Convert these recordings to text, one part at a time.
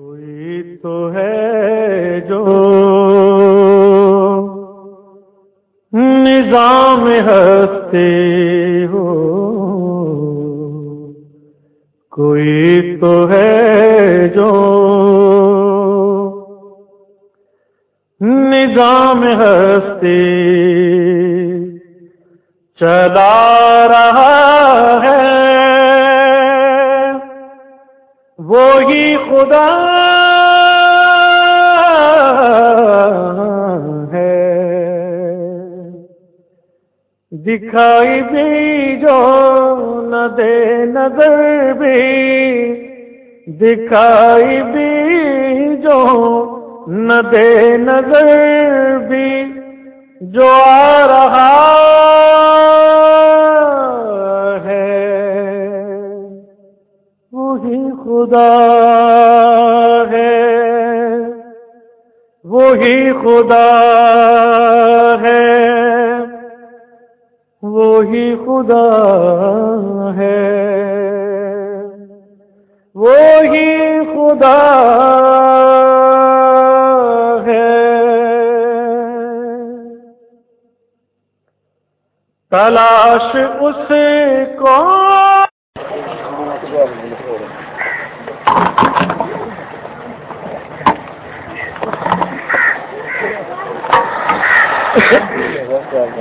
کوئی تو ہے جو نظام ہستے ہو۔ کوئی تو ہے جو نظام ہستے چلا دکھائی بھی جو نہ دے نظر بھی، دکھائی بھی جو نہ دے نظر بھی، جو آ رہا ہے، وہی خدا ہے۔ وہی خدا ہے۔ خدا ہے۔ وہی خدا ہے۔ تلاش اس کو۔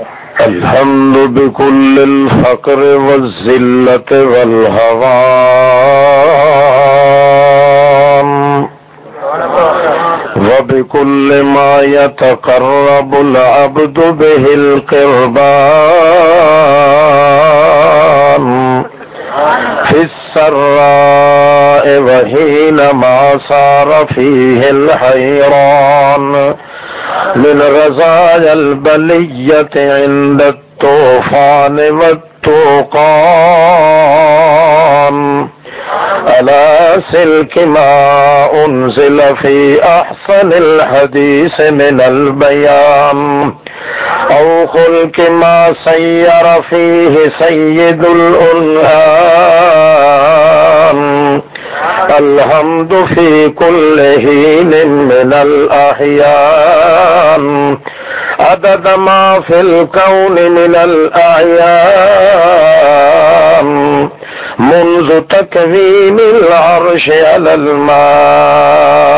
الحمد بكل الفقر والزلة والهوان. وبكل ما يتقرب العبد به القربان. في السراء وحين ما صار فيه الحيران. من رزايا البلية عند الطوفان والتوقان. ألا سلك ما أنزل في أحسن الحديث من البيان. أو خلق ما سير فيه سيد الأنهان. الحمد في كل حين من الأحيان. عدد ما في الكون من الأعيان منذ تكوين العرش على الماء.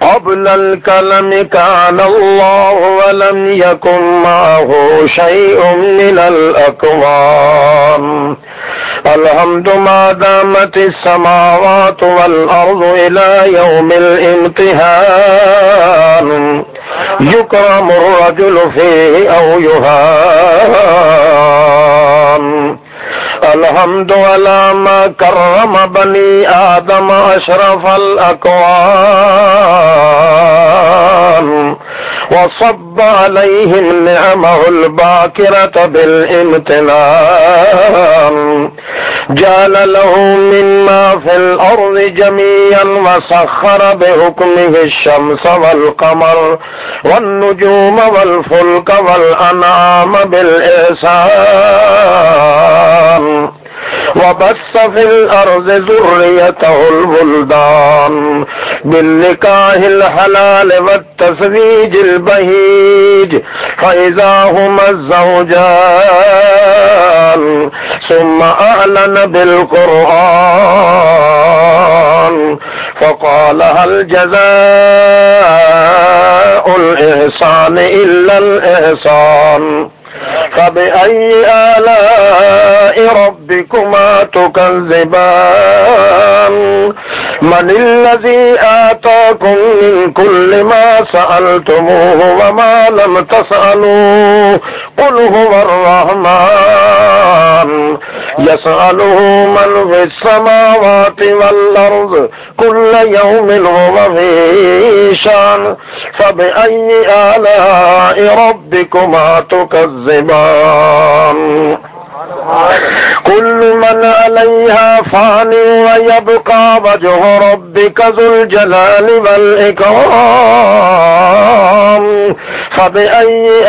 قبل الكلم كان الله ولم يكن معه شيء من الأكوان. الحمد ما دامت السماوات والأرض إلى يوم الامتحان. يكرم الرجل فيه أو يهان. الحمد على ما كرم بني آدم أشرف الأكوان. وصب عليهم نعمه الباكرة بالامتنان. جعل له مما في الأرض جميعا وسخر بحكمه الشمس والقمر والنجوم والفلك والأنعام بالإحسان. وبث في الأرض ذريته البلدان بالنكاه الحلال والتسويج البهيج فإذا هما الزوجان ثم أعلن بالقرآن فقال هل جزاء الإحسان إلا الإحسان فبأي آلاء ربكما تكذبان من الذي آتاكم من كل ما سألتموه وما لم تسألوه قل هو الرحمن يسأله من في السماوات والأرض كل يوم هو في شان فبأي آلاء ربكما تكذبان كل من عليها فان ويبقى وجه ربك ذو الجلال والإكرام فبأي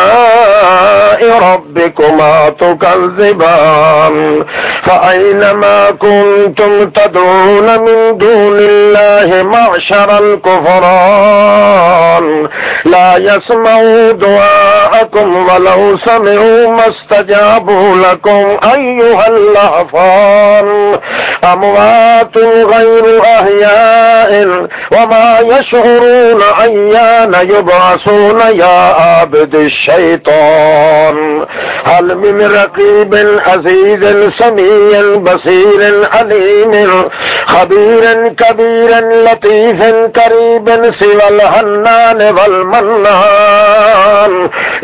آلاء ربكما تكذبان فأينما كنتم تدعون من دون الله معشر الكفران لا يسمعوا دعاءكم ولو سمعوا ما استجابوا لكم أيها الأعفان أموات غير أحياء وما يشعرون أيان يبعثون يا عابد الشيطان هل من رقيب عزيز سميع بصير عليم خبير كبير لطيف قريب سوى الهنان والمنان۔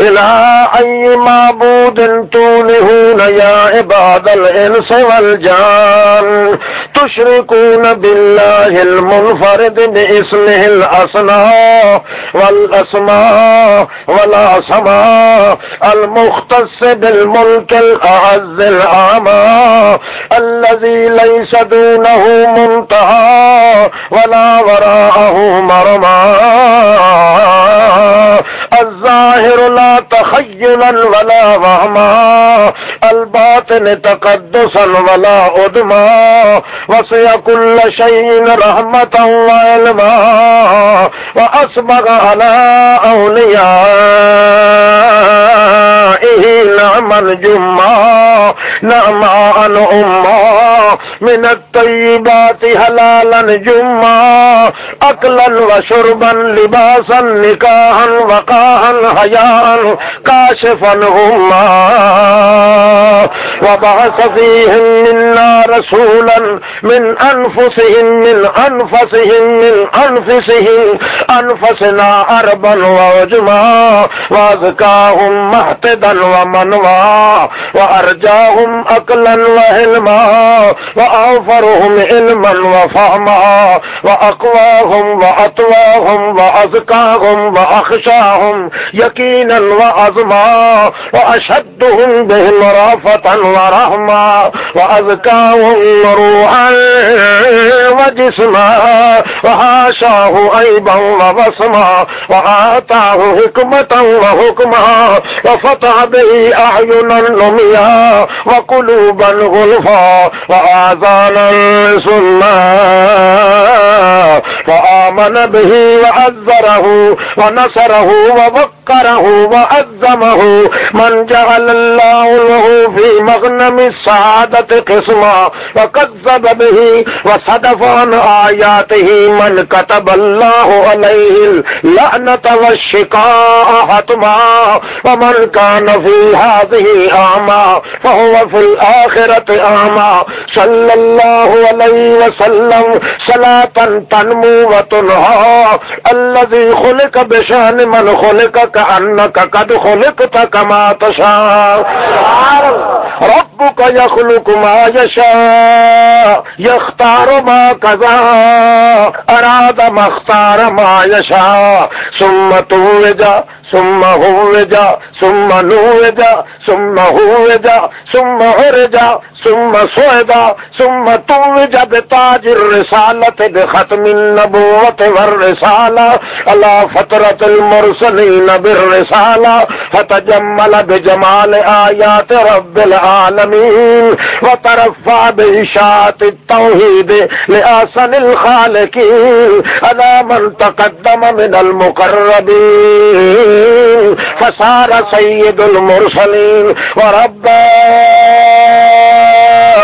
إلى أي معبود تولهون يا عباد الإنس والجان۔ تشركون بالله المنفرد باسمه الأصناء والأسماء والأسماء المختص بالملك الأعز الأعمى الذي ليس دونه منتهى ولا وراءه مرمى الظاهر لا تخيلا ولا وهما الباطن تقدسا ولا أدما وصي كل شيء رحمة وعلما وأسبغ على أوليائه نعم الجمع نعم عن أمه من الطيبات حلالا جمع أكلا وشربا، لباسا نكاها وقاها حياء، كاشفا هما. وبعث فيهم منا رسولا من أنفسهم من أنفسهم من أنفسهم. أنفسنا أربا وعجما وأذكاهم محتدا ومنوا وأرجاهم أكلا وهلما وأوفرهم علما وفهما، وأقواهم وأطواهم وأذكاهم وأخشاهم يكينا وعظما، وأشدهم بهم رافة ورحمة وأذكاهم روحا وجسما وحاشاه أيبا وبصما وآتاه حكمة وحكما وفتح به أعينا نميا وقلوبا غلفا وآذانا سنا فآمن به وعذره ونصره وذكره وعزمه من جعل الله له في مغنم السعادة قسما وكذب به وصدف عن آياته من كتب الله عليه اللعنة والشقاء حتما. ومن كان في هذه أعمى فهو في الآخرة أعمى. صلى الله عليه وسلم صلاة ان تنمو وتنهى الذي خلق بشان من خلق كأنك قد خلقت كما تشاء۔ ربك يخلق ما يشاء يختار ما كذا أراد ما اختار ما يشاء ثم توج، ثم هوج ثم نوج، ثم هوج ثم عرج ثم سعد ثم توج بتاج الرسالة بختم النبوة والرسالة، على فترة المرسلين بالرسالة، فتجمل بجمال آيات رب العالمين، وترفع بإشاعة التوحيد لآسن الخالقين، على من تقدم من المقربين فصار سيد المرسلين وربا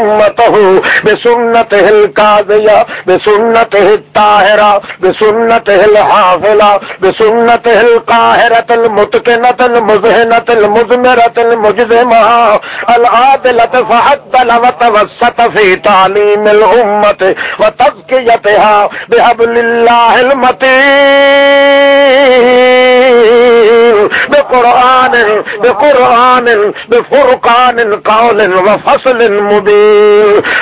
أمته بسنته الكاذية بسنته الطاهرة، بسنته الحافلة، بسنته القاهرة المتقنة، المذهنة، المزمرة، المجزمة، العادلة، فعدل وتوسط في تعليم الأمة وتزكيتها بحبل الله المتين، بقرآن بقرآن، بفرقان، قول وفصل مبين.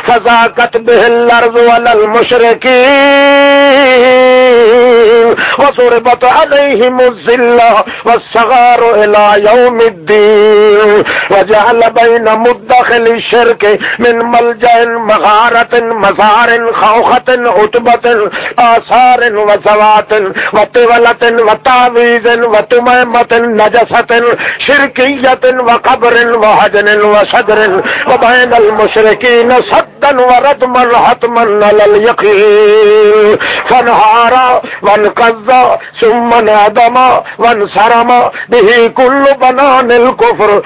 فضاقت به الارض والل المشركين وضربت عليهم الزلة والصغار الى يوم الدين. وجعل بين مدخل الشرك من ملجأ مغارة، مزار، خوخة، عتبة، آثار وزوات وطولة وتعويذ وتميمة نجسة شركية وقبر وهجن وصدر وبين المشركين صدا وردما حتما على اليقين. فانهارا وانقذ ثم نادم وانصرم به كل بنان الكفر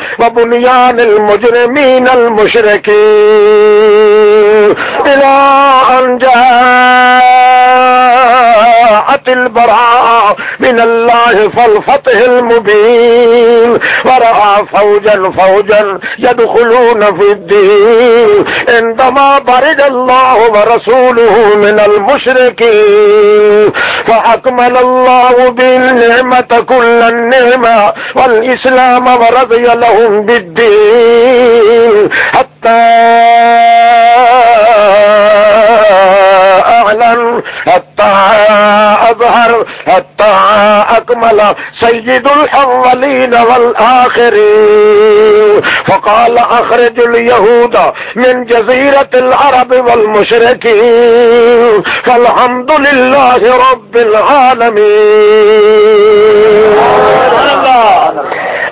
وبنيان المجرمين المشركين. إلى أن جاءت البراء من الله فالفتح المبين ورأى فوجا فوجا يدخلون في الدين عندما برد الله ورسوله من المشركين فأكمل الله بالنعمة كل النعمة والإسلام ورضي لهم بالدين حتى حتى أظهر، حتى أكمل سيد الحولين والآخرين. فقال، أخرج اليهود من جزيرة العرب والمشركين. فالحمد لله رب العالمين.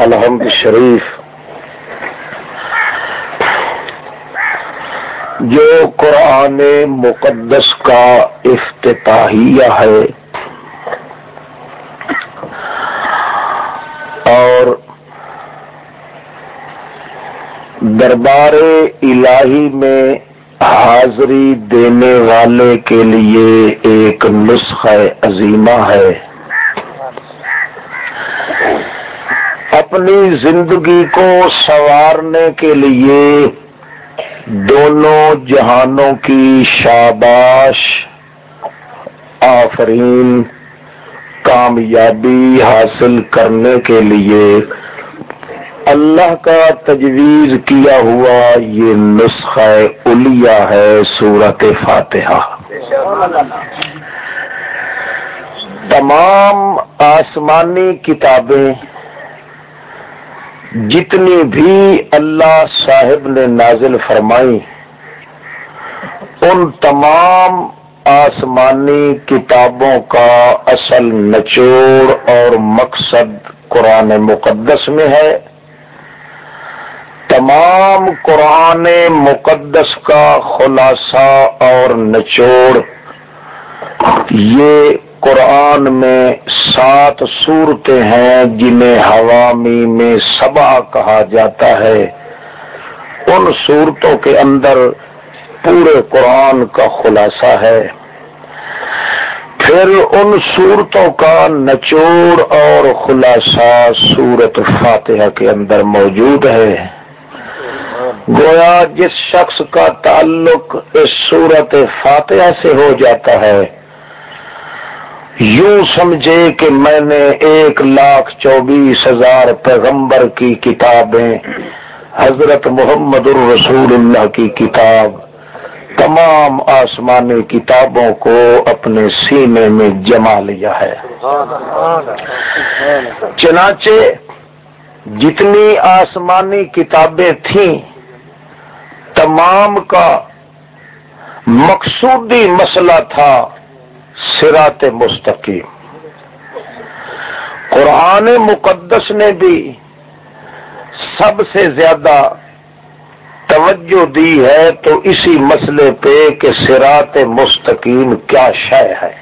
الحمد شریف۔ جو قرآن مقدس کا افتتاحیہ ہے اور دربار الہی میں حاضری دینے والے کے لیے ایک نسخہ عظیمہ ہے۔ اپنی زندگی کو سنوارنے کے لیے دونوں جہانوں کی شاباش، آفرین، کامیابی حاصل کرنے کے لیے اللہ کا تجویز کیا ہوا یہ نسخہ الیا ہے صورت فاتحہ۔ تمام آسمانی کتابیں جتنی بھی اللہ صاحب نے نازل فرمائی، ان تمام آسمانی کتابوں کا اصل نچوڑ اور مقصد قرآن مقدس میں ہے۔ تمام قرآن مقدس کا خلاصہ اور نچوڑ، یہ قرآن میں سات صورتیں ہیں جنہیں حوامی میں سبا کہا جاتا ہے۔ ان صورتوں کے اندر پورے قرآن کا خلاصہ ہے۔ پھر ان صورتوں کا نچوڑ اور خلاصہ صورت فاتحہ کے اندر موجود ہے۔ گویا جس شخص کا تعلق اس صورت فاتحہ سے ہو جاتا ہے یوں سمجھے کہ میں نے ایک لاکھ چوبیس ہزار پیغمبر کی کتابیں، حضرت محمد الرسول اللہ کی کتاب، تمام آسمانی کتابوں کو اپنے سینے میں جما لیا ہے۔ چنانچہ جتنی آسمانی کتابیں تھیں، تمام کا مقصودی مسئلہ تھا۔ سرات مستقیم۔ قرآن مقدس نے بھی سب سے زیادہ توجہ دی ہے تو اسی مسئلے پہ کہ سرات مستقیم کیا شے ہے۔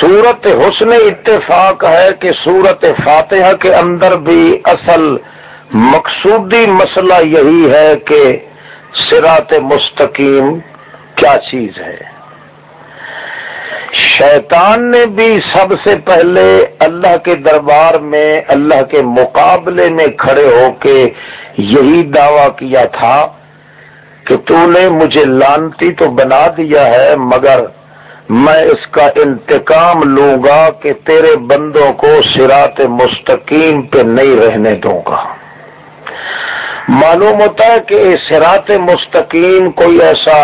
سورت حسن اتفاق ہے کہ سورت فاتحہ کے اندر بھی اصل مقصودی مسئلہ یہی ہے کہ سرات مستقیم کیا چیز ہے۔ شیطان نے بھی سب سے پہلے اللہ کے دربار میں، اللہ کے مقابلے میں کھڑے ہو کے یہی دعویٰ کیا تھا کہ تو نے مجھے لانتی تو بنا دیا ہے، مگر میں اس کا انتقام لوں گا کہ تیرے بندوں کو سرات مستقیم پہ نہیں رہنے دوں گا۔ معلوم ہوتا ہے کہ سرات مستقیم کوئی ایسا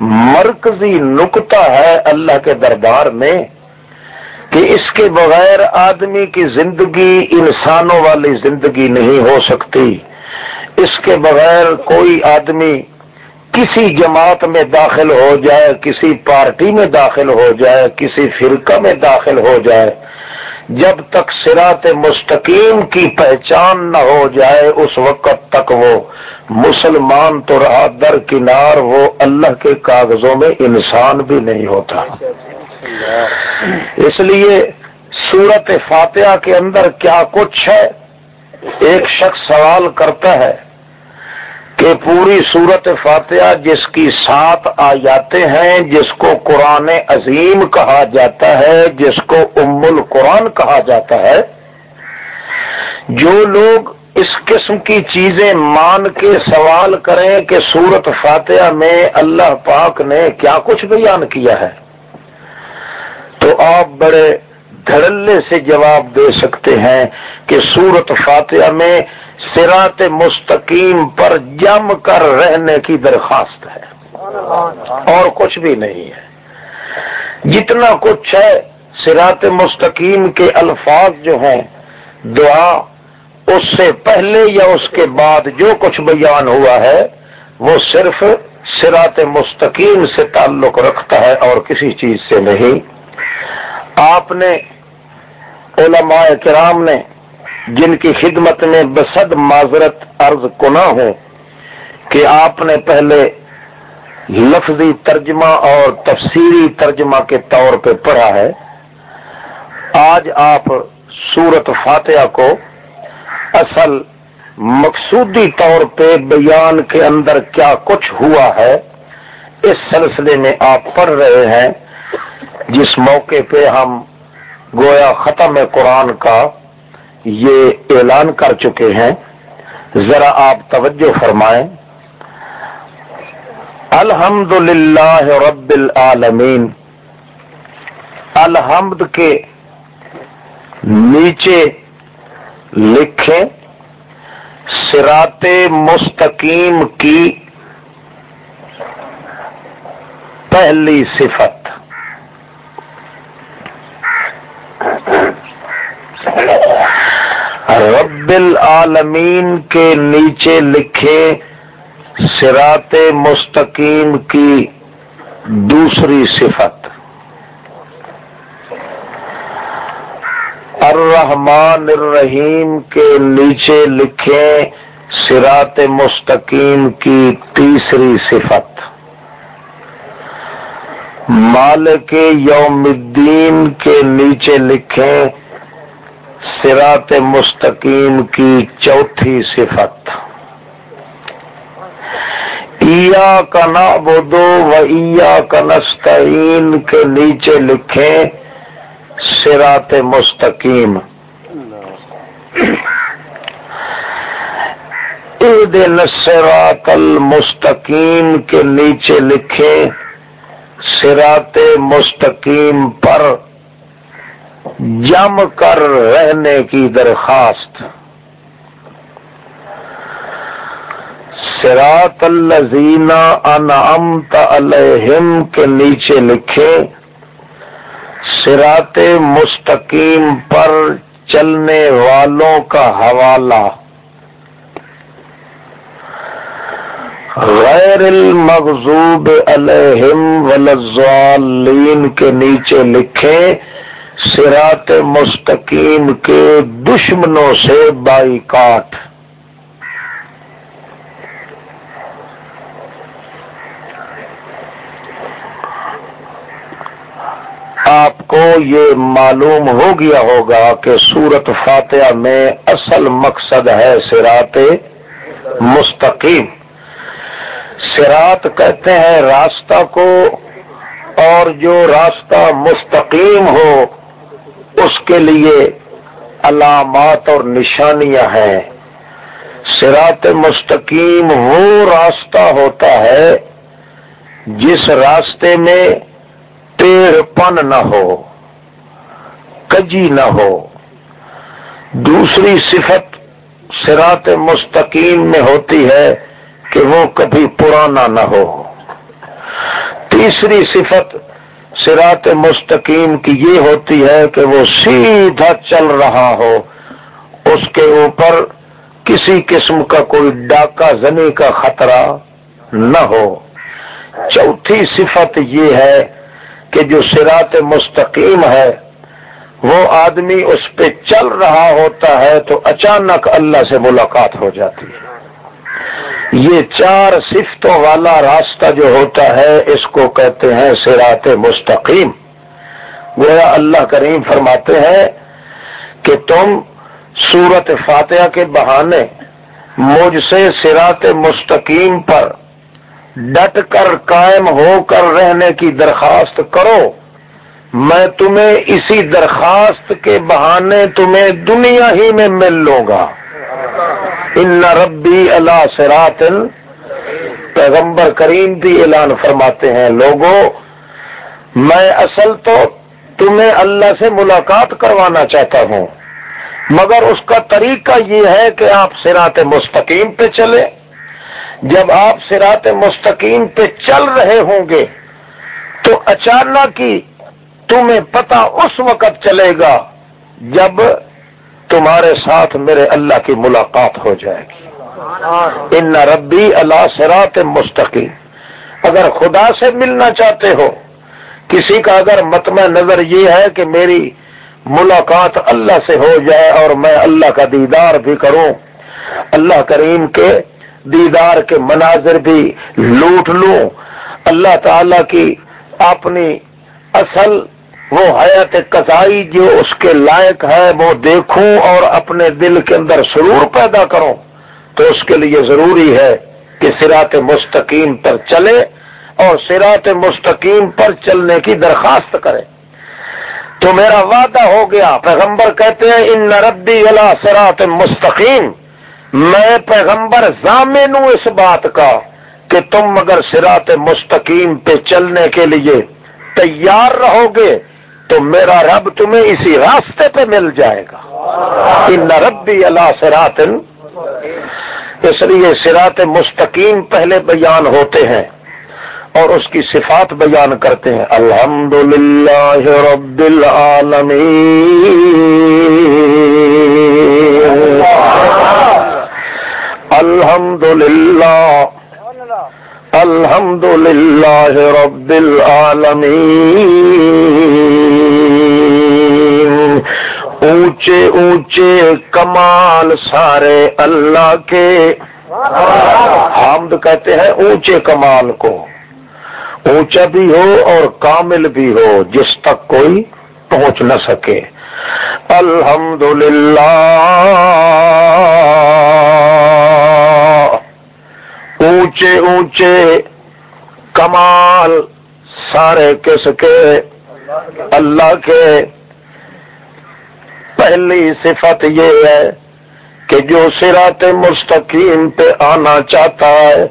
مرکزی نکتہ ہے اللہ کے دربار میں کہ اس کے بغیر آدمی کی زندگی انسانوں والی زندگی نہیں ہو سکتی۔ اس کے بغیر کوئی آدمی کسی جماعت میں داخل ہو جائے، کسی پارٹی میں داخل ہو جائے، کسی فرقہ میں داخل ہو جائے، جب تک سرات مستقیم کی پہچان نہ ہو جائے، اس وقت تک وہ مسلمان تو رہا در کنار وہ اللہ کے کاغذوں میں انسان بھی نہیں ہوتا۔ اس لیے سورت فاتحہ کے اندر کیا کچھ ہے؟ ایک شخص سوال کرتا ہے کہ پوری صورت فاتحہ جس کی سات آیاتیں ہیں، جس کو قرآن عظیم کہا جاتا ہے، جس کو ام القرآن کہا جاتا ہے، جو لوگ اس قسم کی چیزیں مان کے سوال کریں کہ سورت فاتحہ میں اللہ پاک نے کیا کچھ بیان کیا ہے؟ تو آپ بڑے دھڑلے سے جواب دے سکتے ہیں کہ سورت فاتحہ میں سرات مستقیم پر جم کر رہنے کی درخواست ہے۔ اور کچھ بھی نہیں ہے۔ جتنا کچھ ہے سرات مستقیم کے الفاظ جو ہیں، دعا اس سے پہلے یا اس کے بعد جو کچھ بیان ہوا ہے، وہ صرف سرات مستقیم سے تعلق رکھتا ہے اور کسی چیز سے نہیں۔ آپ نے، علماء کرام نے، جن کی خدمت میں بسد معذرت عرض کنا ہوں کہ آپ نے پہلے لفظی ترجمہ اور تفسیری ترجمہ کے طور پہ پڑھا ہے۔ آج آپ سورت فاتحہ کو اصل مقصودی طور پہ بیان کے اندر کیا کچھ ہوا ہے، اس سلسلے میں آپ پڑھ رہے ہیں، جس موقع پہ ہم گویا ختم قرآن کا یہ اعلان کر چکے ہیں۔ ذرا آپ توجہ فرمائیں۔ الحمد للہ رب العالمین۔ الحمد کے نیچے لکھیں۔ سرات مستقیم کی پہلی صفت۔ رب العالمین کے نیچے لکھے سرات مستقیم کی دوسری صفت۔ الرحمن الرحیم کے نیچے لکھے سرات مستقیم کی تیسری صفت۔ مالک یوم الدین کے نیچے لکھیں سرات مستقیم کی چوتھی صفت۔ ایا کا نا بدو و ایا کا نستعین کے نیچے لکھیں سرات مستقیم۔ دن سرات المستقیم کے نیچے لکھے سرات مستقیم پر جم کر رہنے کی درخواست۔ سرات الزین انعمت علیہم کے نیچے لکھے سرات مستقیم پر چلنے والوں کا حوالہ۔ غیر المغضوب علیہم ولزالین کے نیچے لکھیں سرات مستقیم کے دشمنوں سے بائی کاٹ آپ کو یہ معلوم ہو گیا ہوگا کہ سورت فاتحہ میں اصل مقصد ہے سرات مستقیم۔ سرات کہتے ہیں راستہ کو اور جو راستہ مستقیم ہو، اس کے لیے علامات اور نشانیاں ہیں۔ سرات مستقیم وہ راستہ ہوتا ہے جس راستے میں ٹیڑھ پن نہ ہو، کجی نہ ہو۔ دوسری صفت سرات مستقیم میں ہوتی ہے کہ وہ کبھی پرانا نہ ہو۔ تیسری صفت سرات مستقیم کی یہ ہوتی ہے کہ وہ سیدھا چل رہا ہو۔ اس کے اوپر کسی قسم کا کوئی ڈاکہ زنی کا خطرہ نہ ہو۔ چوتھی صفت یہ ہے کہ جو سرات مستقیم ہے، وہ آدمی اس پہ چل رہا ہوتا ہے تو اچانک اللہ سے ملاقات ہو جاتی ہے۔ یہ چار صفتوں والا راستہ جو ہوتا ہے، اس کو کہتے ہیں سرات مستقیم۔ گویا اللہ کریم فرماتے ہیں کہ تم سورت فاتحہ کے بہانے مجھ سے سرات مستقیم پر ڈٹ کر قائم ہو کر رہنے کی درخواست کرو۔ میں تمہیں اسی درخواست کے بہانے تمہیں دنیا ہی میں مل لوں گا۔ ان ربی اللہ سرات پیغمبر کریم بھی اعلان فرماتے ہیں لوگوں میں اصل تو تمہیں اللہ سے ملاقات کروانا چاہتا ہوں، مگر اس کا طریقہ یہ ہے کہ آپ سرات مستقیم پہ چلے جب آپ سرات مستقیم پہ چل رہے ہوں گے، تو اچانک ہی تمہیں پتا اس وقت چلے گا جب تمہارے ساتھ میرے اللہ کی ملاقات ہو جائے گی۔ ان ربی اللہ سرات مستقیم۔ اگر خدا سے ملنا چاہتے ہو، کسی کا اگر متمع نظر یہ ہے کہ میری ملاقات اللہ سے ہو جائے اور میں اللہ کا دیدار بھی کروں، اللہ کریم کے دیدار کے مناظر بھی لوٹ لوں۔ اللہ تعالی کی اپنی اصل وہ حیات قطعی جو اس کے لائق ہے وہ دیکھوں اور اپنے دل کے اندر سرور پیدا کروں۔ تو اس کے لیے ضروری ہے کہ سرات مستقیم پر چلے اور سرات مستقیم پر چلنے کی درخواست کرے تو میرا وعدہ ہو گیا۔ پیغمبر کہتے ہیں، ان نربی اللہ سرات مستقیم میں پیغمبر ضامن ہوں اس بات کا کہ تم اگر سرات مستقیم پہ چلنے کے لیے تیار رہو گے تو میرا رب تمہیں اسی راستے پہ مل جائے گا۔ ان ربی اللہ سرات اس لیے سرات مستقیم پہلے بیان ہوتے ہیں اور اس کی صفات بیان کرتے ہیں۔ الحمد للہ رب العالمین۔ الحمد للہ الحمد للہ رب العالمین۔ اونچے اونچے کمال سارے اللہ کے۔ حمد کہتے ہیں اونچے کمال کو۔ اونچا بھی ہو اور کامل بھی ہو جس تک کوئی پہنچ نہ سکے۔ الحمد للہ اونچے اونچے کمال سارے کس کے؟ اللہ کے۔ پہلی صفت یہ ہے کہ جو سرات مستقیم پہ آنا چاہتا ہے،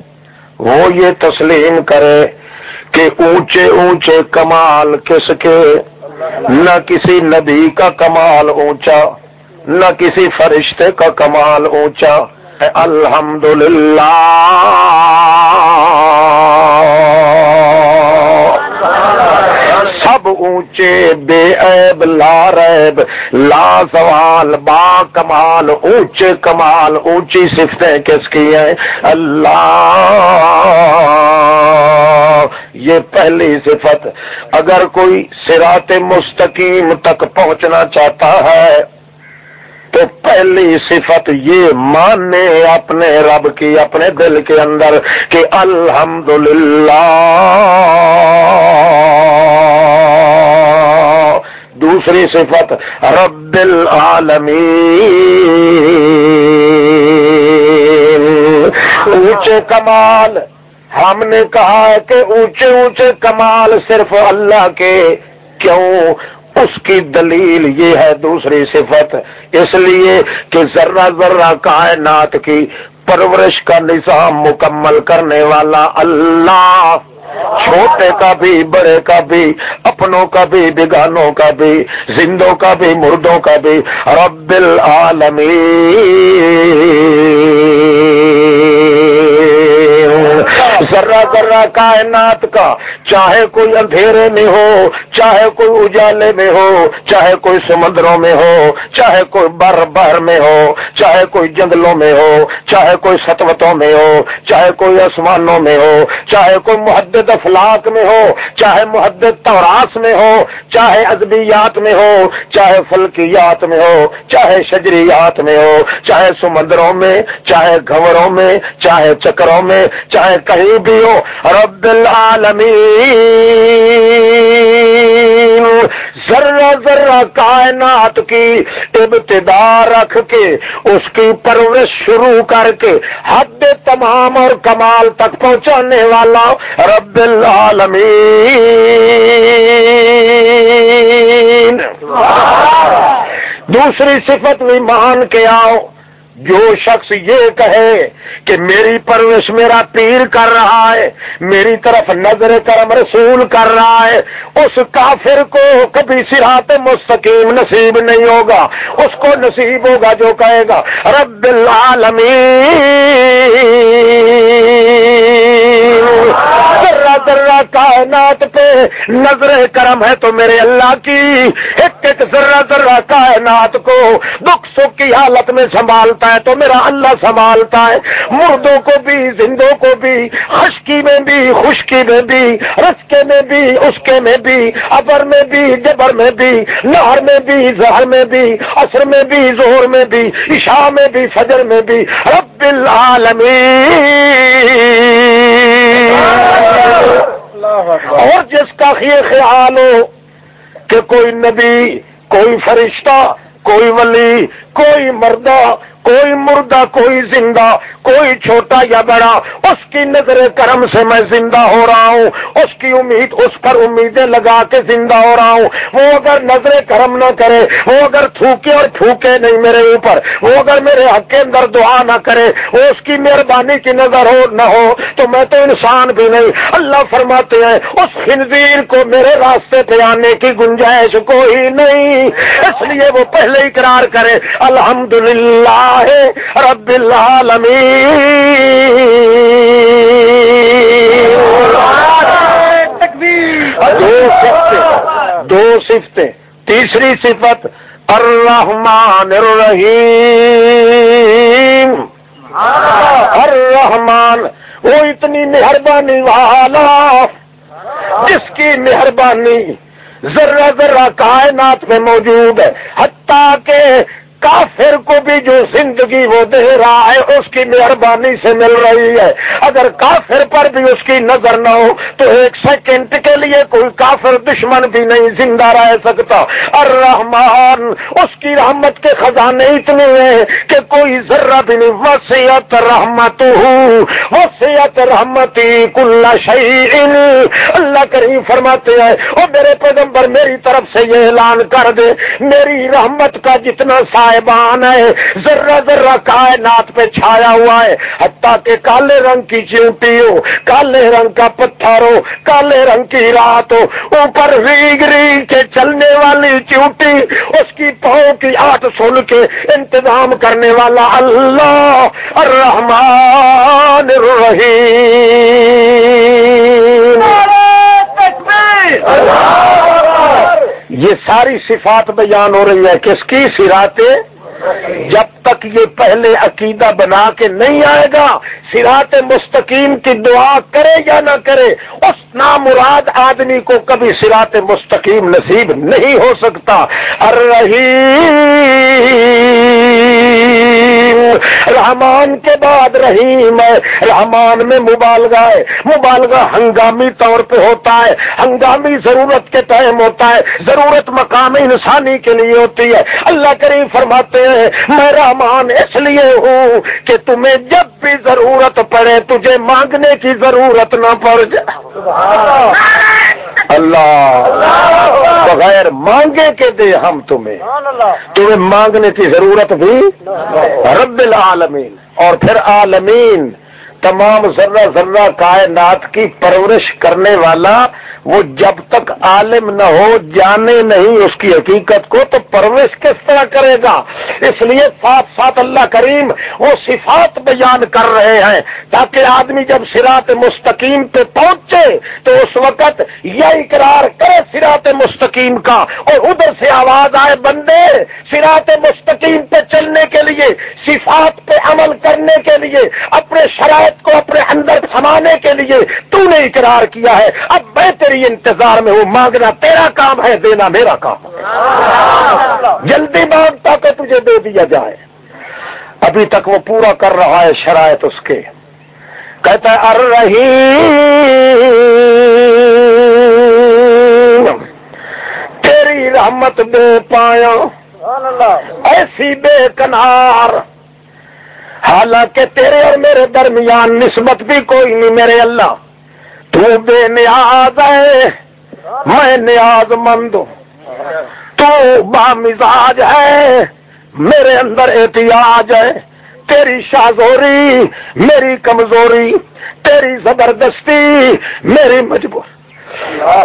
وہ یہ تسلیم کرے کہ اونچے اونچے کمال کس کے؟ نہ کسی نبی کا کمال اونچا نہ کسی فرشتے کا کمال اونچا۔ الحمد للہ رب اونچے بے عیب، لا ریب، لا سوال، با کمال، اونچے کمال، اونچی صفتیں کس کی ہیں؟ اللہ، یہ پہلی صفت۔ اگر کوئی سرات مستقیم تک پہنچنا چاہتا ہے، تو پہلی صفت یہ ماننے اپنے رب کی، اپنے دل کے اندر کہ الحمدللہ۔ دوسری صفت، رب العالمین۔ اونچے کمال، ہم نے کہا ہے کہ اونچے اونچے کمال صرف اللہ کے، کیوں؟ اس کی دلیل یہ ہے دوسری صفت۔ اس لیے کہ ذرہ ذرہ کائنات کی پرورش کا نظام مکمل کرنے والا اللہ۔ چھوٹے کا بھی، بڑے کا بھی، اپنوں کا بھی، بگانوں کا بھی، زندوں کا بھی، مردوں کا بھی، رب العالمین۔ ذرہ ذرہ کائنات کا چاہے کوئی اندھیرے میں ہو چاہے کوئی اجالے میں ہو چاہے کوئی سمندروں میں ہو چاہے کوئی بر بر میں ہو چاہے کوئی جنگلوں میں ہو چاہے کوئی ستوتوں میں ہو چاہے کوئی آسمانوں میں ہو چاہے کوئی محدد افلاق میں ہو چاہے محدد توراس میں ہو چاہے ادبیات میں ہو چاہے فلکیات میں ہو چاہے شجریات میں ہو چاہے سمندروں میں چاہے گھوروں میں چاہے چکروں میں چاہے کہیں بھی رب العالمین ذرہ ذرہ کائنات کی ابتدا رکھ کے اس کی پرورش شروع کر کے حد تمام اور کمال تک پہنچانے والا رب العالمین. دوسری صفت بھی مان کے آؤ. جو شخص یہ کہے کہ میری پرورش میرا پیر کر رہا ہے، میری طرف نظر کرم رسول کر رہا ہے، اس کافر کو کبھی سراط مستقیم نصیب نہیں ہوگا، اس کو نصیب ہوگا جو کہے گا، رب العالمین۔ ذرہ کائنات پہ نظر کرم ہے تو میرے اللہ کی ایک ایک ذرہ ذرہ کائنات کو دکھ سکھ کی حالت میں سنبھالتا ہے تو میرا اللہ سنبھالتا ہے مردوں کو بھی زندوں کو بھی خشکی میں بھی خشکی میں بھی رسکے میں بھی اسکے میں بھی ابر میں بھی جبر میں بھی نہر میں بھی زہر میں بھی اثر میں بھی زہر میں بھی عشاء میں بھی فجر میں بھی رب العالمین اور جس کا یہ خیال ہو کہ کوئی نبی، کوئی فرشتہ، کوئی ولی، کوئی مردہ کوئی مردہ، کوئی زندہ کوئی چھوٹا یا بڑا، اس کی نظر کرم سے میں زندہ ہو رہا ہوں۔ اس کی امید، اس پر امیدیں لگا کے زندہ ہو رہا ہوں۔ وہ اگر نظر کرم نہ کرے، وہ اگر تھوکے اور پھوکے نہیں میرے اوپر، وہ اگر میرے حق کے اندر دعا نہ کرے، وہ اس کی مہربانی کی نظر ہو نہ ہو، تو میں تو انسان بھی نہیں۔ اللہ فرماتے ہیں، اس خنزیر کو میرے راستے پہ آنے کی گنجائش کوئی نہیں۔ اس لیے وہ پہلے اقرار کرے، الحمدللہ رب العالمین۔ دو صفتیں دو صفتیں تیسری صفت، الرحمن الرحیم۔ الرحمن، وہ اتنی مہربانی والا، جس کی مہربانی ذرہ ذرہ کائنات میں موجود ہے، حتیٰ کہ کافر کو بھی جو زندگی وہ دے رہا ہے، اس کی مہربانی سے مل رہی ہے۔ اگر کافر پر بھی اس کی نظر نہ ہو، تو ایک سیکنڈ کے لیے کوئی کافر دشمن بھی نہیں زندہ رہ سکتا۔ الرحمن، اس کی رحمت کے خزانے اتنے ہیں کہ کوئی ذرہ بھی نہیں۔ وسیعت رحمت ہوں وسیعت رحمتی کل شعین اللہ کریم فرماتے ہیں اور میرے پیغمبر، میری طرف سے یہ اعلان کر دے۔ میری رحمت کا جتنا سا صاحبان ہے۔ ذرہ ذرہ کائنات پہ چھایا ہوا ہے۔ حتیٰ کہ کالے رنگ کی چیوٹی ہو کالے رنگ کا پتھر ہو کالے رنگ کی رات ہو۔ اوپر ریگ ریگ کے چلنے والی چیوٹی اس کی پاؤں کی آٹ سن کے انتظام کرنے والا اللہ الرحمن الرحیم۔ اللہ یہ ساری صفات بیان ہو رہی ہے کس کی؟ سراتے جب تک یہ پہلے عقیدہ بنا کے نہیں آئے گا سرات مستقیم کی دعا کرے یا نہ کرے، اس نامراد آدمی کو کبھی سرات مستقیم نصیب نہیں ہو سکتا۔ ارحیم رحمان کے بعد رحیم ہے۔ رحمان میں مبالغہ ہے۔ مبالغہ ہنگامی طور پہ ہوتا ہے۔ ہنگامی ضرورت کے ٹائم ہوتا ہے۔ ضرورت مقام انسانی کے لیے ہوتی ہے۔ اللہ کریم فرماتے ہیں میں رحمان اس لیے ہوں کہ تمہیں جب بھی ضرورت پڑے تجھے مانگنے کی ضرورت نہ پڑ جائے۔ اللہ۔ بغیر مانگے کے دے ہم تمہیں۔ تمہیں مانگنے کی ضرورت بھی رب العالمین۔ اور پھر عالمین تمام ذرہ ذرہ کائنات کی پرورش کرنے والا وہ جب تک عالم نہ ہو، جانے نہیں اس کی حقیقت کو، تو پرورش کس طرح کرے گا؟ اس لیے ساتھ ساتھ اللہ کریم وہ صفات بیان کر رہے ہیں۔ تاکہ آدمی جب سرات مستقیم پہ پہنچے، تو اس وقت یہ اقرار کرے سرات مستقیم کا۔ اور ادھر سے آواز آئے، بندے سرات مستقیم پہ چلنے کے لیے، صفات پہ عمل کرنے کے لیے، اپنے شرائط کو اپنے اندر سمانے کے لیے تو نے اقرار کیا ہے۔ اب میں تیری انتظار میں ہوں مانگنا تیرا کام ہے دینا میرا کام۔ جلدی مانگتا کہ تجھے دے دیا جائے۔ ابھی تک وہ پورا کر رہا ہے شرائط اس کے۔ کہتا ہے ار رہی تیری رحمت دے پایا ایسی بے کنار حالانکہ تیرے اور میرے درمیان نسبت بھی کوئی نہیں میرے اللہ۔ تو بے نیاز ہے۔ میں نیاز مند ہوں۔ تو با مزاج ہے۔ میرے اندر احتیاج ہے۔ تیری شازوری میری کمزوری، تیری زبردستی، میری مجبور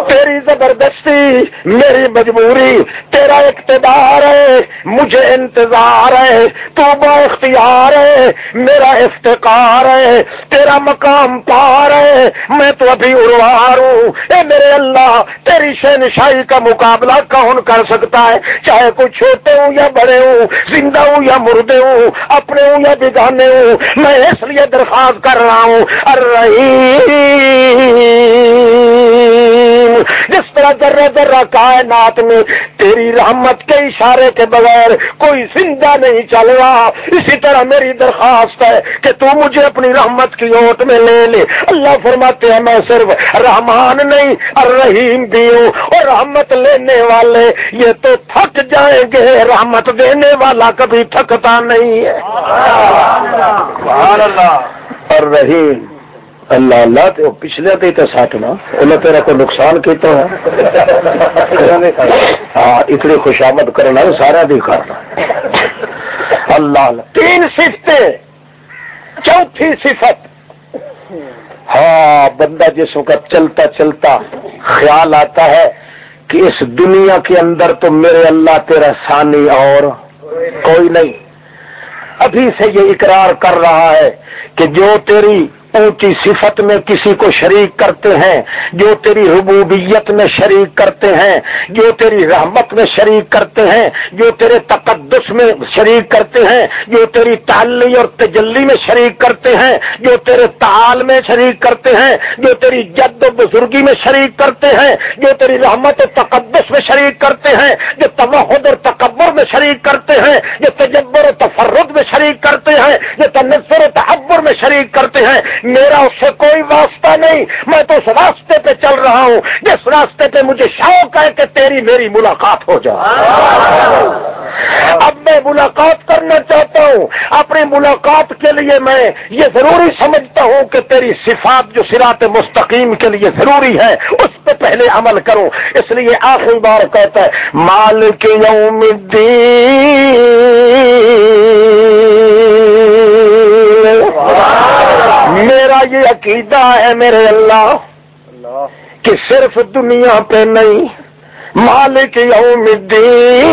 تیری زبردستی، میری مجبوری، تیرا اقتدار ہے، مجھے انتظار ہے، تو با اختیار ہے، میرا افتقار ہے، تیرا مقام پار ہے، میں تو ابھی اروار ہوں۔ اے میرے اللہ، تیری شہنشاہی کا مقابلہ کون کر سکتا ہے؟ چاہے کوئی چھوٹے ہوں یا بڑے ہوں، زندہ ہوں یا مردے ہوں، اپنے ہوں یا بگانے ہوں، میں اس لیے درخواست کر رہا ہوں ارے جس طرح ذرہ ذرہ کائنات میں تیری رحمت کے اشارے کے بغیر کوئی زندہ نہیں چل رہا۔ اسی طرح میری درخواست ہے کہ تو مجھے اپنی رحمت کی اوٹ میں لے لے۔ اللہ فرماتے ہیں میں صرف رحمان نہیں اور رحیم بھی ہوں۔ اور رحمت لینے والے یہ تو تھک جائیں گے۔ رحمت دینے والا کبھی تھکتا نہیں ہے۔ اور رحیم اللہ اللہ تو پچھلے تو ساتنا انہیں تیرا کوئی نقصان کیتا ہے ہاں اتنی خوشامد کرنا سارا بھی کرنا۔ اللہ اللہ تین سفتیں چوتھی صفت۔ ہاں بندہ جس وقت چلتا چلتا خیال آتا ہے کہ اس دنیا کے اندر تو میرے اللہ تیرا ثانی اور کوئی نہیں۔ ابھی سے یہ اقرار کر رہا ہے کہ جو تیری اونچی صفت میں کسی کو شریک کرتے ہیں جو تیری ربوبیت میں شریک کرتے ہیں جو تیری رحمت میں شریک کرتے ہیں جو تیرے تقدس میں شریک کرتے ہیں جو تیری تعلی اور تجلی میں شریک کرتے ہیں جو تیرے تعال میں شریک کرتے ہیں جو تیری جد و بزرگی میں شریک کرتے ہیں جو تیری رحمت و تقدس میں شریک کرتے ہیں جو توحد اور تکبر میں شریک کرتے ہیں جو تجبر و تفرد میں شریک کرتے ہیں جو تنظر و تحبر میں شریک کرتے ہیں میرا اس سے کوئی واسطہ نہیں۔ میں تو اس راستے پہ چل رہا ہوں۔ جس راستے پہ مجھے شوق ہے کہ تیری میری ملاقات ہو جائے۔ اب میں ملاقات کرنا چاہتا ہوں۔ اپنی ملاقات کے لیے میں یہ ضروری سمجھتا ہوں کہ تیری صفات جو سرات مستقیم کے لیے ضروری ہے، اس پہ پہلے عمل کروں اس لیے آخری بار کہتا ہے مال کے یوم میرا یہ عقیدہ ہے میرے اللہ کہ صرف دنیا پہ نہیں مالک یوم الدین۔